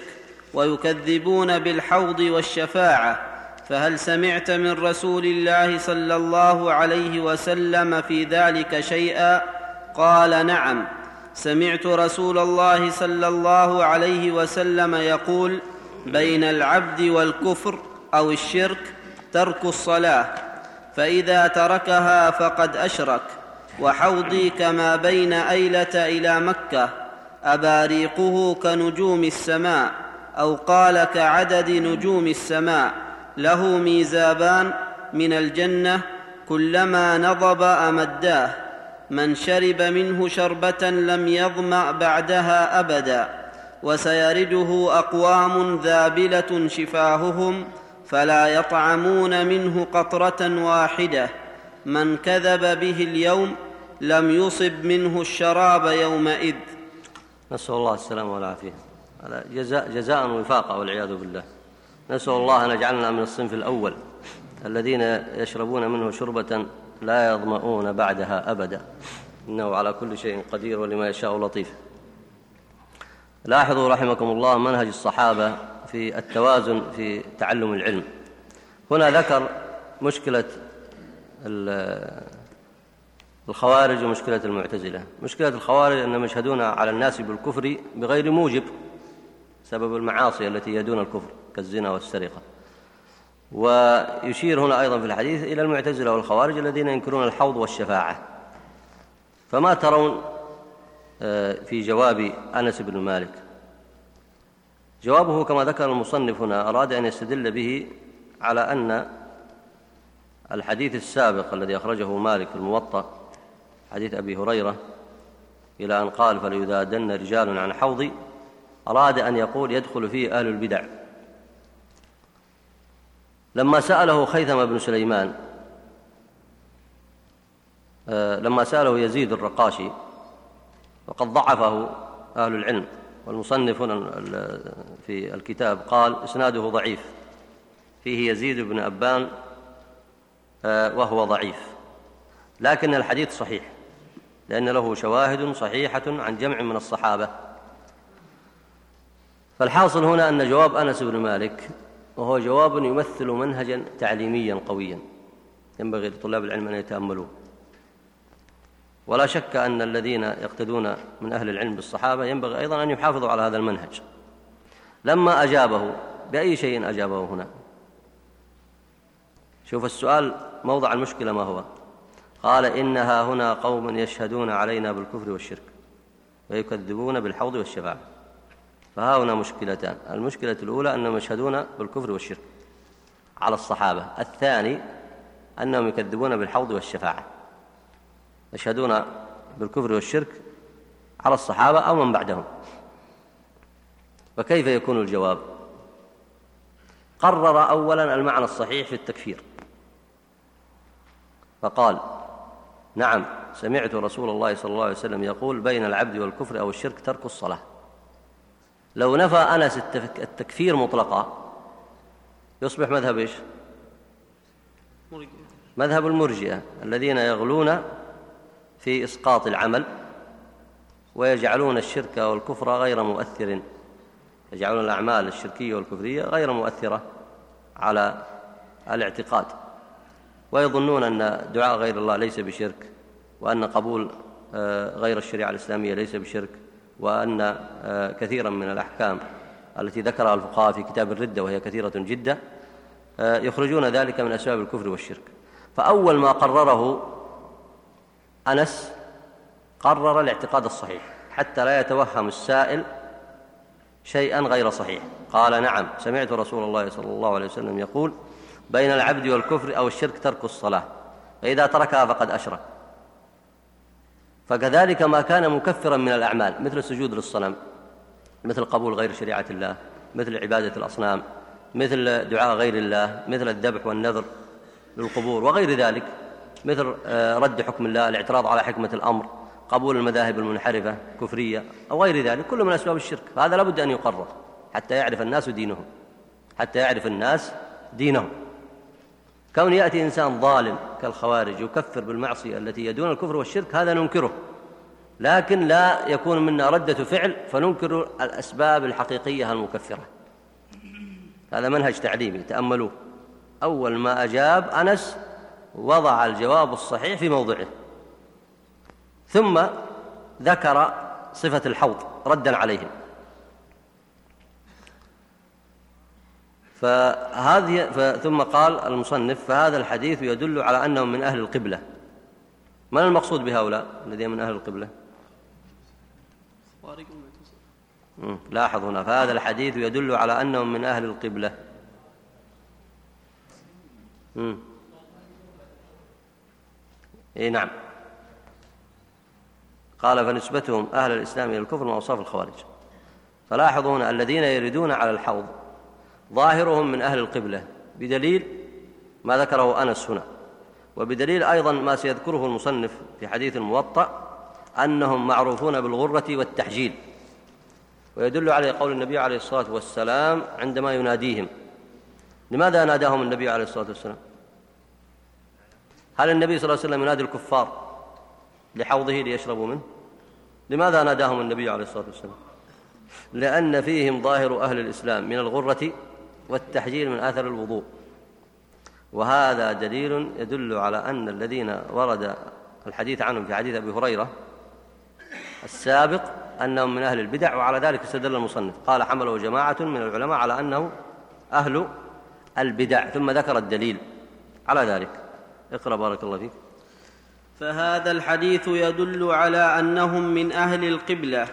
ويكذبون بالحوض والشفاعة. فهل سمعت من رسول الله صلى الله عليه وسلم في ذلك شيئا؟ قال نعم. سمعت رسول الله صلى الله عليه وسلم يقول بين العبد والكفر أو الشرك ترك الصلاة فإذا تركها فقد أشرك. وحوضي كما بين أيلة إلى مكة أباريقه كنجوم السماء أو قال كعدد نجوم السماء. له ميزابان من الجنة كلما نضب أمداه من شرب منه شربة لم يظمأ بعدها أبدا. وسيرده أقوام ذابلة شفاههم فلا يطعمون منه قطرة واحدة. من كذب به اليوم لم يصب منه الشراب يومئذ. نسأل الله السلامة والعافية. هذا جزاء جزاء وفاقا والعياذ بالله. نسأل الله أن يجعلنا من الصنف الأول. الذين يشربون منه شربة لا يظمؤون بعدها أبدا. إنه على كل شيء قدير ولما يشاء لطيف. لاحظوا رحمكم الله منهج الصحابة في التوازن في تعلم العلم. هنا ذكر مشكلة الخوارج ومشكلة المعتزلة. مشكلة الخوارج أنهم يشهدون على الناس بالكفر بغير موجب سبب المعاصي التي يدون الكفر كالزنا والسرقة. ويشير هنا أيضا في الحديث إلى المعتزلة والخوارج الذين ينكرون الحوض والشفاعة. فما ترون آه، في جواب أنس بن مالك؟ جوابه كما ذكر المصنف هنا أراد أن يستدل به على أن الحديث السابق الذي أخرجه مالك في الموطأ حديث أبي هريرة إلى أن قال فليذادن رجال عن حوضي أراد أن يقول يدخل فيه أهل البدع. لما سأله خيثم بن سليمان آه، لما سأله يزيد الرقاشي وقد ضعفه أهل العلم والمصنف في الكتاب قال إسناده ضعيف. فيه يزيد بن أبان آه، وهو ضعيف. لكن الحديث صحيح. لأن له شواهد صحيحة عن جمع من الصحابة. فالحاصل هنا أن جواب أنس بن مالك وهو جواب يمثل منهجا تعليميا قويا. ينبغي لطلاب العلم أن يتأملوه. ولا شك أن الذين يقتدون من أهل العلم بالصحابة ينبغي أيضا أن يحافظوا على هذا المنهج. لما أجابه بأي شيء أجابه هنا؟ شوف السؤال موضع المشكلة ما هو؟ قال إنها هنا قوم يشهدون علينا بالكفر والشرك ويكذبون بالحوض والشفاعة. فها هنا مشكلتان. المشكلة الأولى أنهم يشهدون بالكفر والشرك على الصحابة. الثاني أنهم يكذبون بالحوض والشفاعة. يشهدون بالكفر والشرك على الصحابة أو من بعدهم. وكيف يكون الجواب؟ قرر أولا المعنى الصحيح في التكفير. فقال نعم سمعت رسول الله صلى الله عليه وسلم يقول بين العبد والكفر أو الشرك ترك الصلاة. لو نفى أنس التكفير مطلقا يصبح مذهب إيش؟ مذهب المرجئة الذين يغلون في إسقاط العمل ويجعلون الشرك والكفر غير مؤثر. يجعلون الأعمال الشركية والكفرية غير مؤثرة على الاعتقاد. ويظنون أن دعاء غير الله ليس بشرك وأن قبول آه، غير الشريعة الإسلامية ليس بشرك وأن آه، كثيرا من الأحكام التي ذكرها الفقهاء في كتاب الردة وهي كثيرة جدا آه، يخرجون ذلك من أسباب الكفر والشرك. فأول ما قرره أنس قرر الاعتقاد الصحيح حتى لا يتوهم السائل شيئا غير صحيح. قال نعم سمعت رسول الله صلى الله عليه وسلم يقول بين العبد والكفر أو الشرك ترك الصلاة فإذا تركها فقد أشرك. فكذلك ما كان مكفرا من الأعمال مثل السجود للصنم مثل قبول غير شريعة الله مثل عبادة الأصنام مثل دعاء غير الله مثل الذبح والنذر للقبور وغير ذلك مثل آه، رد حكم الله الاعتراض على حكمة الأمر قبول المذاهب المنحرفة كفرية أو غير ذلك كل من أسباب الشرك. فهذا لابد أن يقرر حتى يعرف الناس دينهم حتى يعرف الناس دينهم. كون يأتي إنسان ظالم كالخوارج يكفر بالمعصية التي يدون الكفر والشرك هذا ننكره. لكن لا يكون منا ردة فعل فننكر الأسباب الحقيقية المكفرة. هذا منهج تعليمي تأملوه. أول ما أجاب أنس وضع الجواب الصحيح في موضعه. ثم ذكر صفة الحوض ردا عليهم. فهذه ثم قال المصنف فهذا الحديث يدل على أنهم من أهل القبلة. من المقصود بهؤلاء الذين من أهل القبلة؟ لاحظ هنا فهذا الحديث يدل على أنهم من أهل القبلة. إي نعم. قال فنسبتهم أهل الإسلام إلى الكفر من أوصاف الخوارج. فلاحظوا هنا الذين يردون على الحوض ظاهرهم من أهل القبلة بدليل ما ذكره أنس هنا. وبدليل أيضا ما سيذكره المصنف في حديث الموطأ أنهم معروفون بالغرة والتحجيل. ويدل عليه قول النبي عليه الصلاة والسلام عندما يناديهم. لماذا ناداهم النبي عليه الصلاة والسلام؟ هل النبي صلى الله عليه وسلم ينادي الكفار لحوضه ليشربوا منه؟ لماذا ناداهم النبي عليه الصلاة والسلام؟ لأن فيهم ظاهر أهل الإسلام من الغرة والتحجيل من أثر الوضوء. وهذا دليل يدل على أن الذين ورد الحديث عنهم في حديث أبي هريرة السابق أنهم من أهل البدع وعلى ذلك استدل المصنف. قال حمله جماعة من العلماء على أنه أهل البدع. ثم ذكر الدليل على ذلك. اقرأ بارك الله فيك. فهذا الحديث يدل على أنهم من أهل القبلة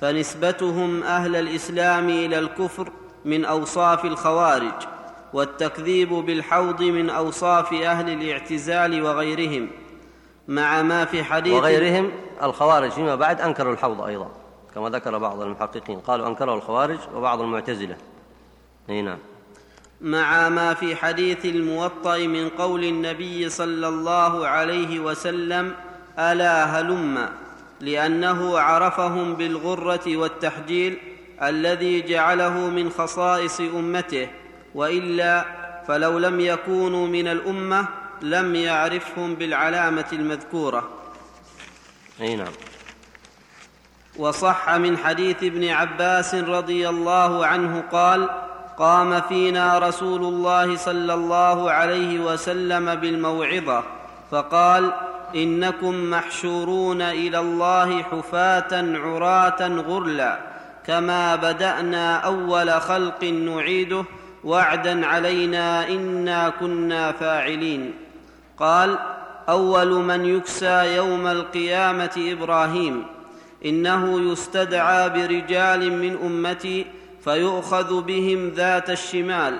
فنسبتهم أهل الإسلام إلى الكفر من أوصاف الخوارج والتكذيب بالحوض من أوصاف أهل الاعتزال وغيرهم مع ما في حديث وغيرهم الخوارج فيما بعد أنكروا الحوض أيضا كما ذكر بعض المحققين. قالوا أنكره الخوارج وبعض المعتزلة. أي نعم. مع ما في حديث الموطأ من قول النبي صلى الله عليه وسلم ألا هلم؟ لأنه عرفهم بالغرة والتحجيل الذي جعله من خصائص أمته وإلا فلو لم يكونوا من الأمة لم يعرفهم بالعلامة المذكورة. أي نعم. وصح من حديث ابن عباس رضي الله عنه قال قام فينا رسول الله صلى الله عليه وسلم بالموعظة فقال إنكم محشورون إلى الله حفاة عراة غرلا. كما بدأنا أول خلق نعيده وعدا علينا إنا كنا فاعلين. قال أول من يكسى يوم القيامة إبراهيم. إنه يستدعى برجال من أمتي فيؤخذ بهم ذات الشمال.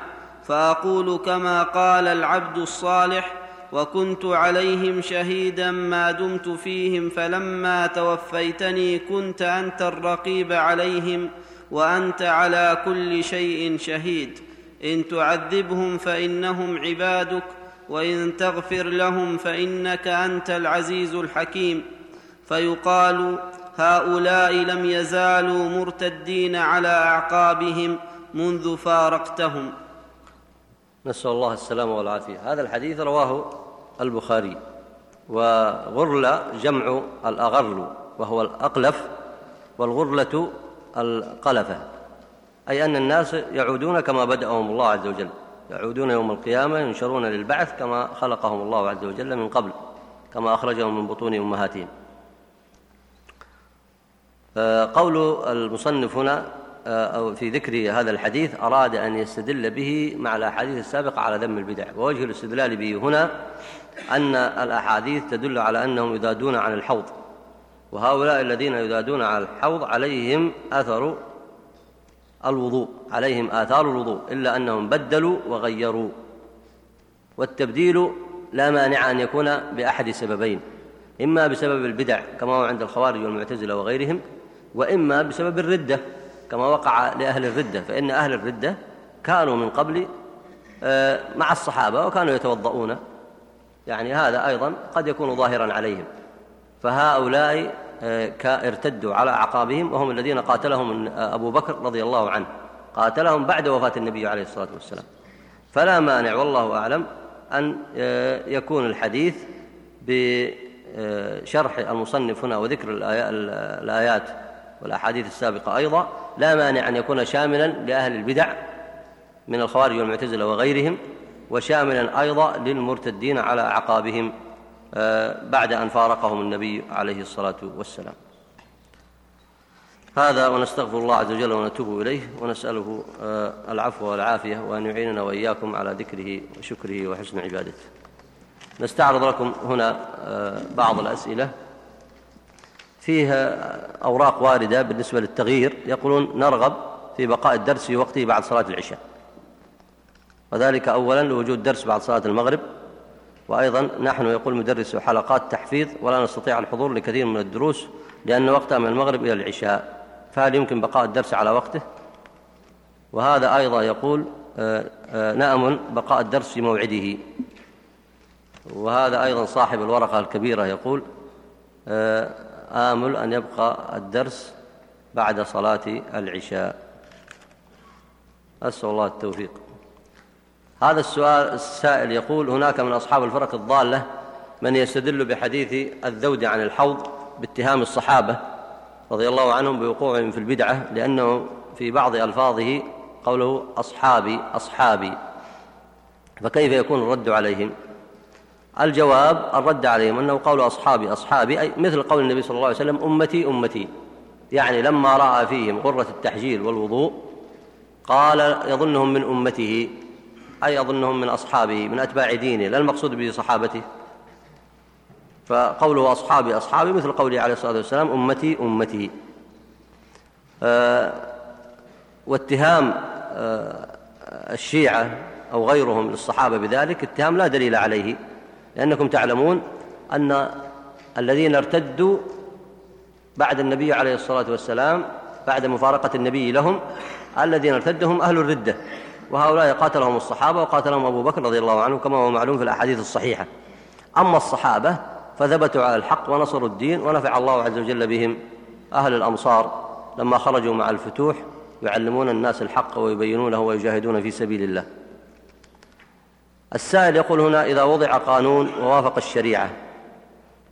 فأقول كما قال العبد الصالح وكنت عليهم شهيدا ما دمت فيهم فلما توفيتني كنت أنت الرقيب عليهم وأنت على كل شيء شهيد. إن تعذبهم فإنهم عبادك وإن تغفر لهم فإنك أنت العزيز الحكيم. فيقال هؤلاء لم يزالوا مرتدين على أعقابهم منذ فارقتهم. نسأل الله السلامة والعافية. هذا الحديث رواه البخاري وغرل جمع الأغرل وهو الأقلف والغرلة القلفة. أي أن الناس يعودون كما بدأهم الله عز وجل. يعودون يوم القيامة ينشرون للبعث كما خلقهم الله عز وجل من قبل كما أخرجهم من بطون أمهاتهم. آه، قول المصنف هنا أو في ذكر هذا الحديث أراد أن يستدل به مع الأحاديث السابقة على ذم البدع. ووجه الاستدلال به هنا أن الأحاديث تدل على أنهم يذادون عن الحوض وهؤلاء الذين يذادون عن الحوض عليهم أثر الوضوء عليهم آثار الوضوء إلا أنهم بدلوا وغيروا. والتبديل لا مانع أن يكون بأحد سببين إما بسبب البدع كما هو عند الخوارج والمعتزلة وغيرهم وإما بسبب الردة كما وقع لأهل الردة فإن أهل الردة كانوا من قبل آه، مع الصحابة وكانوا يتوضؤون. يعني هذا أيضا قد يكون ظاهرا عليهم. فهؤلاء آه، ارتدوا على أعقابهم وهم الذين قاتلهم أبو بكر رضي الله عنه. قاتلهم بعد وفاة النبي عليه الصلاة والسلام. فلا مانع والله أعلم أن آه، يكون الحديث بشرح المصنف هنا وذكر الآيات والأحاديث السابقة أيضا لا مانع أن يكون شاملا لأهل البدع من الخوارج والمعتزلة وغيرهم. وشاملا أيضا للمرتدين على أعقابهم آه، بعد أن فارقهم النبي عليه الصلاة والسلام. هذا ونستغفر الله عز وجل ونتوب إليه ونسأله آه، العفو والعافية وأن يعيننا وإياكم على ذكره وشكره وحسن عبادته. نستعرض لكم هنا آه، بعض الأسئلة. فيها أوراق واردة بالنسبة للتغيير. يقولون نرغب في بقاء الدرس في وقته بعد صلاة العشاء. وذلك أولا لوجود درس بعد صلاة المغرب وأيضا نحن يقول مدرس حلقات تحفيظ ولا نستطيع الحضور لكثير من الدروس لأن وقتها من المغرب إلى العشاء فهل يمكن بقاء الدرس على وقته؟ وهذا أيضا يقول آه، آه، نأمل بقاء الدرس في موعده. وهذا أيضا صاحب الورقة الكبيرة يقول آه، آمل أن يبقى الدرس بعد صلاة العشاء. أسأل الله التوفيق. هذا السؤال السائل يقول هناك من أصحاب الفرق الضالة من يستدل بحديث الذود عن الحوض باتهام الصحابة رضي الله عنهم بوقوعهم في البدعة لأنه في بعض ألفاظه قوله أصحابي أصحابي. فكيف يكون الرد عليهم؟ الجواب الرد عليهم أنه قول أصحابي أصحابي أي مثل قول النبي صلى الله عليه وسلم أمتي أمتي. يعني لما رأى فيهم غرة التحجيل والوضوء قال يظنهم من أمته. أي يظنهم من أصحابه من أتباع دينه لا المقصود به صحابته. فقوله أصحابي أصحابي مثل قوله عليه الصلاة والسلام أمتي أمتي. آه واتهام آه الشيعة أو غيرهم للصحابة بذلك اتهام لا دليل عليه لأنكم تعلمون أن الذين ارتدوا بعد النبي عليه الصلاة والسلام بعد مفارقة النبي لهم الذين ارتدوا هم أهل الردة. وهؤلاء قاتلهم الصحابة وقاتلهم أبو بكر رضي الله عنه كما هو معلوم في الأحاديث الصحيحة. أما الصحابة فثبتوا على الحق ونصروا الدين ونفع الله عز وجل بهم. أهل الأمصار لما خرجوا مع الفتوح يعلمون الناس الحق ويبينونه ويجاهدون في سبيل الله. السائل يقول هنا إذا وضع قانون ووافق الشريعة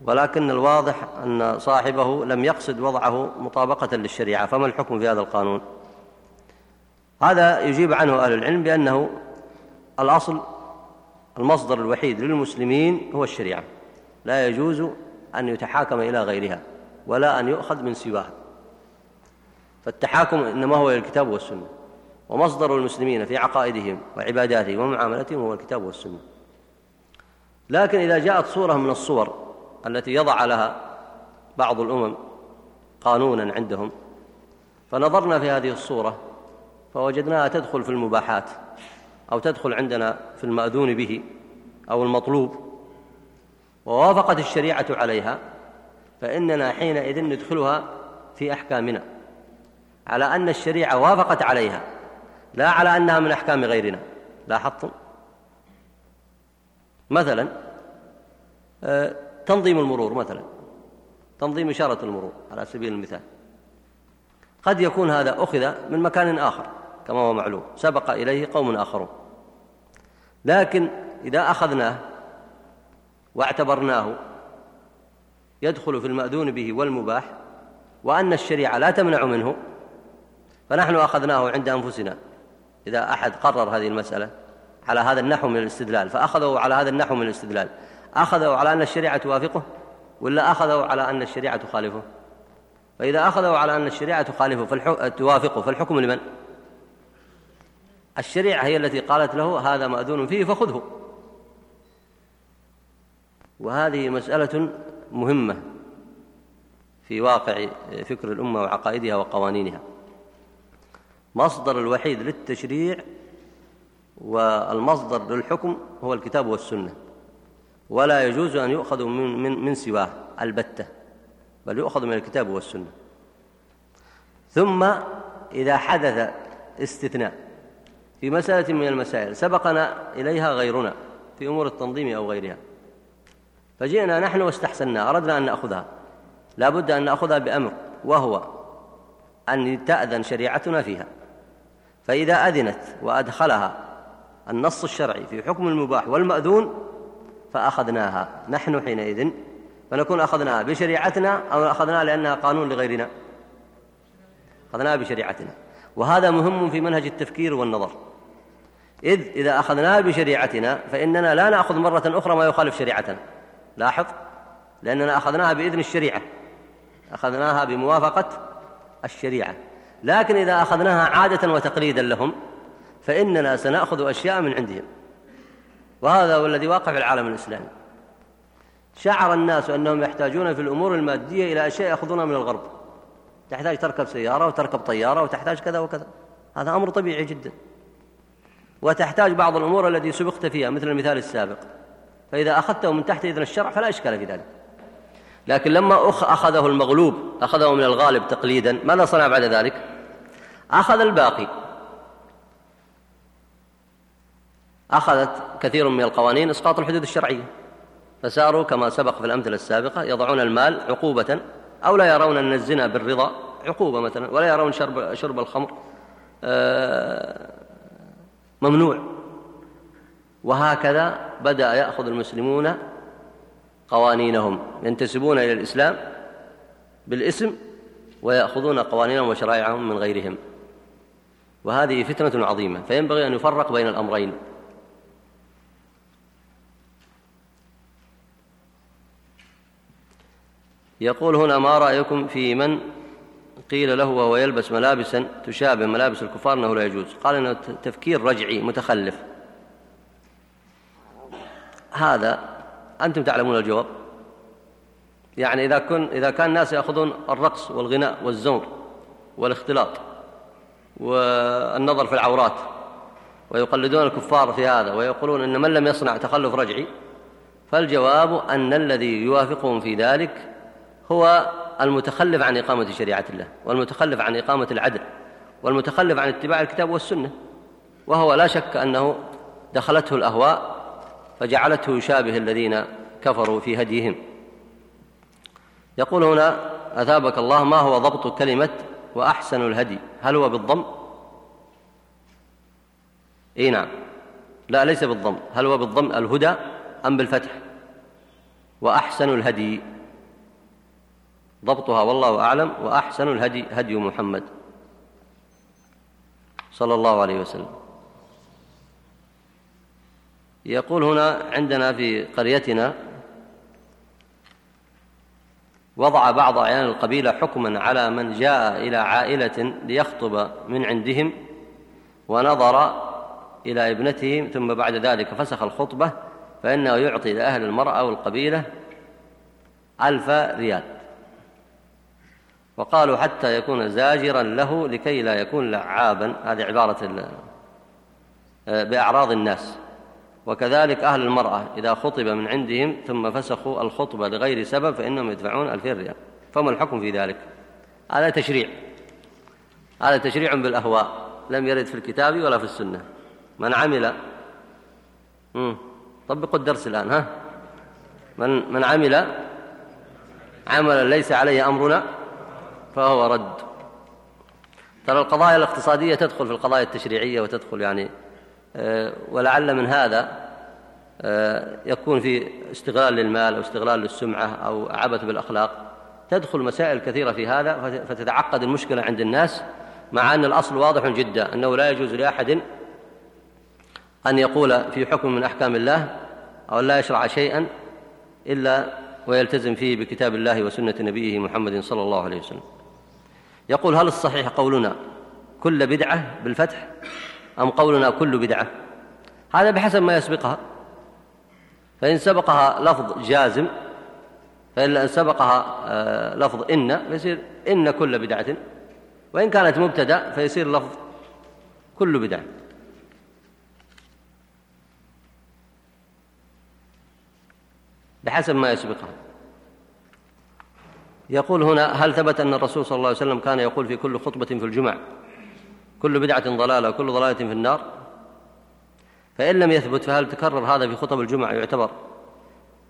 ولكن الواضح أن صاحبه لم يقصد وضعه مطابقة للشريعة فما الحكم في هذا القانون؟ هذا يجيب عنه أهل العلم بأنه الأصل المصدر الوحيد للمسلمين هو الشريعة. لا يجوز أن يتحاكم إلى غيرها ولا أن يؤخذ من سواها. فالتحاكم إنما هو الكتاب والسنة. ومصدر المسلمين في عقائدهم وعباداتهم ومعاملتهم هو الكتاب والسنة. لكن إذا جاءت صورة من الصور التي يضع لها بعض الأمم قانونا عندهم فنظرنا في هذه الصورة فوجدناها تدخل في المباحات أو تدخل عندنا في المأذون به أو المطلوب. ووافقت الشريعة عليها فإننا حينئذ ندخلها في أحكامنا. على أن الشريعة وافقت عليها لا على أنها من أحكام غيرنا. لاحظتم؟ مثلا آه، تنظيم المرور مثلا. تنظيم إشارة المرور على سبيل المثال. قد يكون هذا أخذ من مكان آخر. كما هو معلوم سبق إليه قوم آخرون لكن إذا أخذناه واعتبرناه يدخل في المأذون به والمباح وأن الشريعة لا تمنع منه فنحن أخذناه عند أنفسنا إذا أحد قرر هذه المسألة على هذا النحو من الاستدلال فأخذوا على هذا النحو من الاستدلال أخذوا على أن الشريعة توافقه ولا أخذوا على أن الشريعة تخالفه فإذا أخذوا على أن الشريعة تخالفه. توافقه فالحكم لمن؟ الشريعة هي التي قالت له هذا مأذون فيه فخذه. وهذه مسألة مهمة في واقع فكر الأمة وعقائدها وقوانينها. مصدر الوحيد للتشريع والمصدر للحكم هو الكتاب والسنة. ولا يجوز أن يؤخذ من, من, من سواه البتة بل يؤخذ من الكتاب والسنة. ثم إذا حدث استثناء في مسألة من المسائل سبقنا إليها غيرنا في أمور التنظيم أو غيرها. فجئنا نحن واستحسنا أردنا أن نأخذها. لا بد أن نأخذها بأمر وهو أن تأذن شريعتنا فيها. فإذا أذنت وأدخلها النص الشرعي في حكم المباح والمأذون فأخذناها. نحن حينئذ فنكون أخذناها بشريعتنا أو أخذناها لأنها قانون لغيرنا. أخذناها بشريعتنا. وهذا مهم في منهج التفكير والنظر. إذ إذا أخذناها بشريعتنا فإننا لا نأخذ مرة أخرى ما يخالف شريعتنا. لاحظ؟ لأننا أخذناها بإذن الشريعة. أخذناها بموافقة الشريعة. لكن إذا أخذناها عادة وتقليدا لهم فإننا سنأخذ أشياء من عندهم. وهذا هو الذي واقع في العالم الإسلامي. شعر الناس أنهم يحتاجون في الأمور المادية إلى أشياء يأخذونها من الغرب. تحتاج تركب سيارة وتركب طيارة وتحتاج كذا وكذا. هذا أمر طبيعي جدا. وتحتاج بعض الأمور التي سبقت فيها مثل المثال السابق. فإذا أخذته من تحت إذن الشرع فلا إشكال في ذلك. لكن لما أخذه المغلوب أخذه من الغالب تقليدا ماذا صنع بعد ذلك؟ أخذ الباقي. أخذت كثير من القوانين إسقاط الحدود الشرعية. فساروا كما سبق في الأمثلة السابقة يضعون المال عقوبة أو لا يرون أن الزنا بالرضا عقوبة مثلا ولا يرون شرب, شرب الخمر. آه، ممنوع. وهكذا بدأ يأخذ المسلمون قوانينهم ينتسبون إلى الإسلام بالاسم ويأخذون قوانينهم وشرائعهم من غيرهم. وهذه فتنة عظيمة فينبغي أن يفرق بين الأمرين. يقول هنا ما رأيكم في من قيل له وهو يلبس ملابسا تشابه ملابس الكفار أنه لا يجوز. قال أنه تفكير رجعي متخلف. هذا أنتم تعلمون الجواب؟ يعني إذا, كن إذا كان الناس يأخذون الرقص والغناء والزور والاختلاط والنظر في العورات ويقلدون الكفار في هذا ويقولون إن من لم يصنع تخلف رجعي فالجواب أن الذي يوافقهم في ذلك هو المتخلف عن إقامة شريعة الله والمتخلف عن إقامة العدل والمتخلف عن اتباع الكتاب والسنة. وهو لا شك أنه دخلته الأهواء فجعلته يشابه الذين كفروا في هديهم. يقول هنا أثابك الله ما هو ضبط كلمة وأحسن الهدي؟ هل هو بالضم؟ إي نعم. لا ليس بالضم. هل هو بالضم الهدى أم بالفتح؟ وأحسن الهدي. ضبطها والله أعلم وأحسن الهدي هدي محمد صلى الله عليه وسلم. يقول هنا عندنا في قريتنا وضع بعض أعيان القبيلة حكما على من جاء إلى عائلة ليخطب من عندهم ونظر إلى ابنتهم ثم بعد ذلك فسخ الخطبة فإنه يعطي لأهل المرأة أو القبيلة ألف ريال. وقالوا حتى يكون زاجرا له لكي لا يكون لعابا. هذه عبارة بأعراض الناس. وكذلك أهل المرأة إذا خطب من عندهم ثم فسخوا الخطبة لغير سبب فإنهم يدفعون ألفين ريال. فما الحكم في ذلك؟ هذا تشريع. هذا تشريع بالأهواء. لم يرد في الكتاب ولا في السنة. من عمل طبقوا الدرس الآن ها؟ من من عمل عملا ليس عليه أمرنا. فهو رد. ترى القضايا الاقتصادية تدخل في القضايا التشريعية وتدخل يعني آه، ولعل من هذا آه، يكون في استغلال للمال أو استغلال للسمعة أو عبث بالأخلاق. تدخل مسائل كثيرة في هذا فتتعقد المشكلة عند الناس مع أن الأصل واضح جدا أنه لا يجوز لأحد أن يقول في حكم من أحكام الله أو لا يشرع شيئا إلا ويلتزم فيه بكتاب الله وسنة نبيه محمد صلى الله عليه وسلم. يقول هل الصحيح قولنا كل بدعة بالفتح أم قولنا كل بدعة؟ هذا بحسب ما يسبقها. فإن سبقها لفظ جازم فإن سبقها آه، لفظ إن فيصير إن كل بدعة. وإن كانت مبتدأ فيصير لفظ كل بدعة. بحسب ما يسبقها. يقول هنا هل ثبت أن الرسول صلى الله عليه وسلم كان يقول في كل خطبة في الجمع كل بدعة ضلالة وكل ضلالة في النار؟ فإن لم يثبت فهل تكرر هذا في خطب الجمعة يعتبر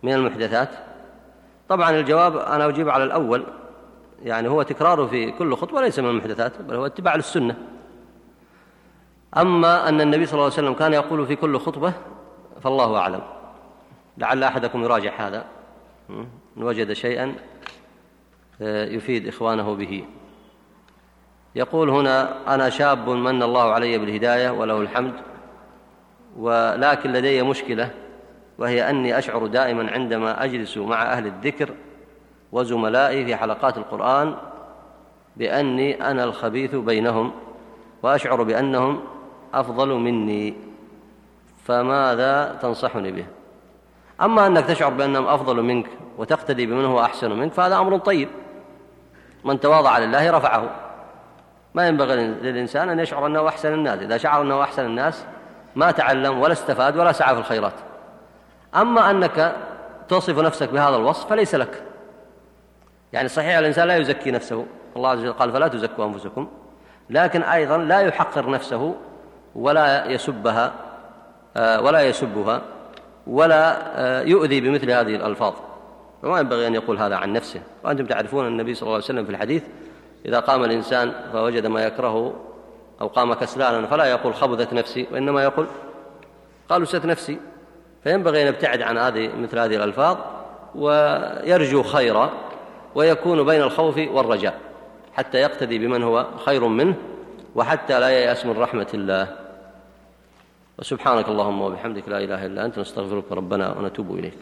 من المحدثات؟ طبعا الجواب أنا أجيب على الأول يعني هو تكراره في كل خطبة ليس من المحدثات بل هو اتباع للسنة. أما أن النبي صلى الله عليه وسلم كان يقول في كل خطبة فالله أعلم. لعل أحدكم يراجع هذا. إن وجد شيئا يفيد إخوانه به. يقول هنا أنا شاب من الله علي بالهداية وله الحمد ولكن لدي مشكلة وهي أني أشعر دائما عندما أجلس مع أهل الذكر وزملائي في حلقات القرآن بأني أنا الخبيث بينهم وأشعر بأنهم أفضل مني فماذا تنصحني به؟ أما أنك تشعر بأنهم أفضل منك وتقتدي بمن هو أحسن منك فهذا أمر طيب. من تواضع لله رفعه. ما ينبغي للإنسان أن يشعر أنه أحسن الناس. إذا شعر أنه أحسن الناس ما تعلم ولا استفاد ولا سعى في الخيرات. أما أنك توصف نفسك بهذا الوصف فليس لك. يعني صحيح الإنسان لا يزكي نفسه. الله عز وجل قال فلا تزكوا أنفسكم. لكن أيضا لا يحقر نفسه ولا يسبها آه، ولا يسبها ولا آه، يؤذي بمثل هذه الألفاظ. فما ينبغي أن يقول هذا عن نفسه. وأنتم تعرفون النبي صلى الله عليه وسلم في الحديث إذا قام الإنسان فوجد ما يكرهه أو قام كسلانا فلا يقول خبثت نفسي وإنما يقول قالوا ست نفسي. فينبغي أن يبتعد عن هذه مثل هذه الألفاظ ويرجو خيرا ويكون بين الخوف والرجاء حتى يقتدي بمن هو خير منه وحتى لا ييأس من رحمة الله. وسبحانك اللهم وبحمدك لا إله إلا أنت نستغفرك ربنا ونتوب إليك.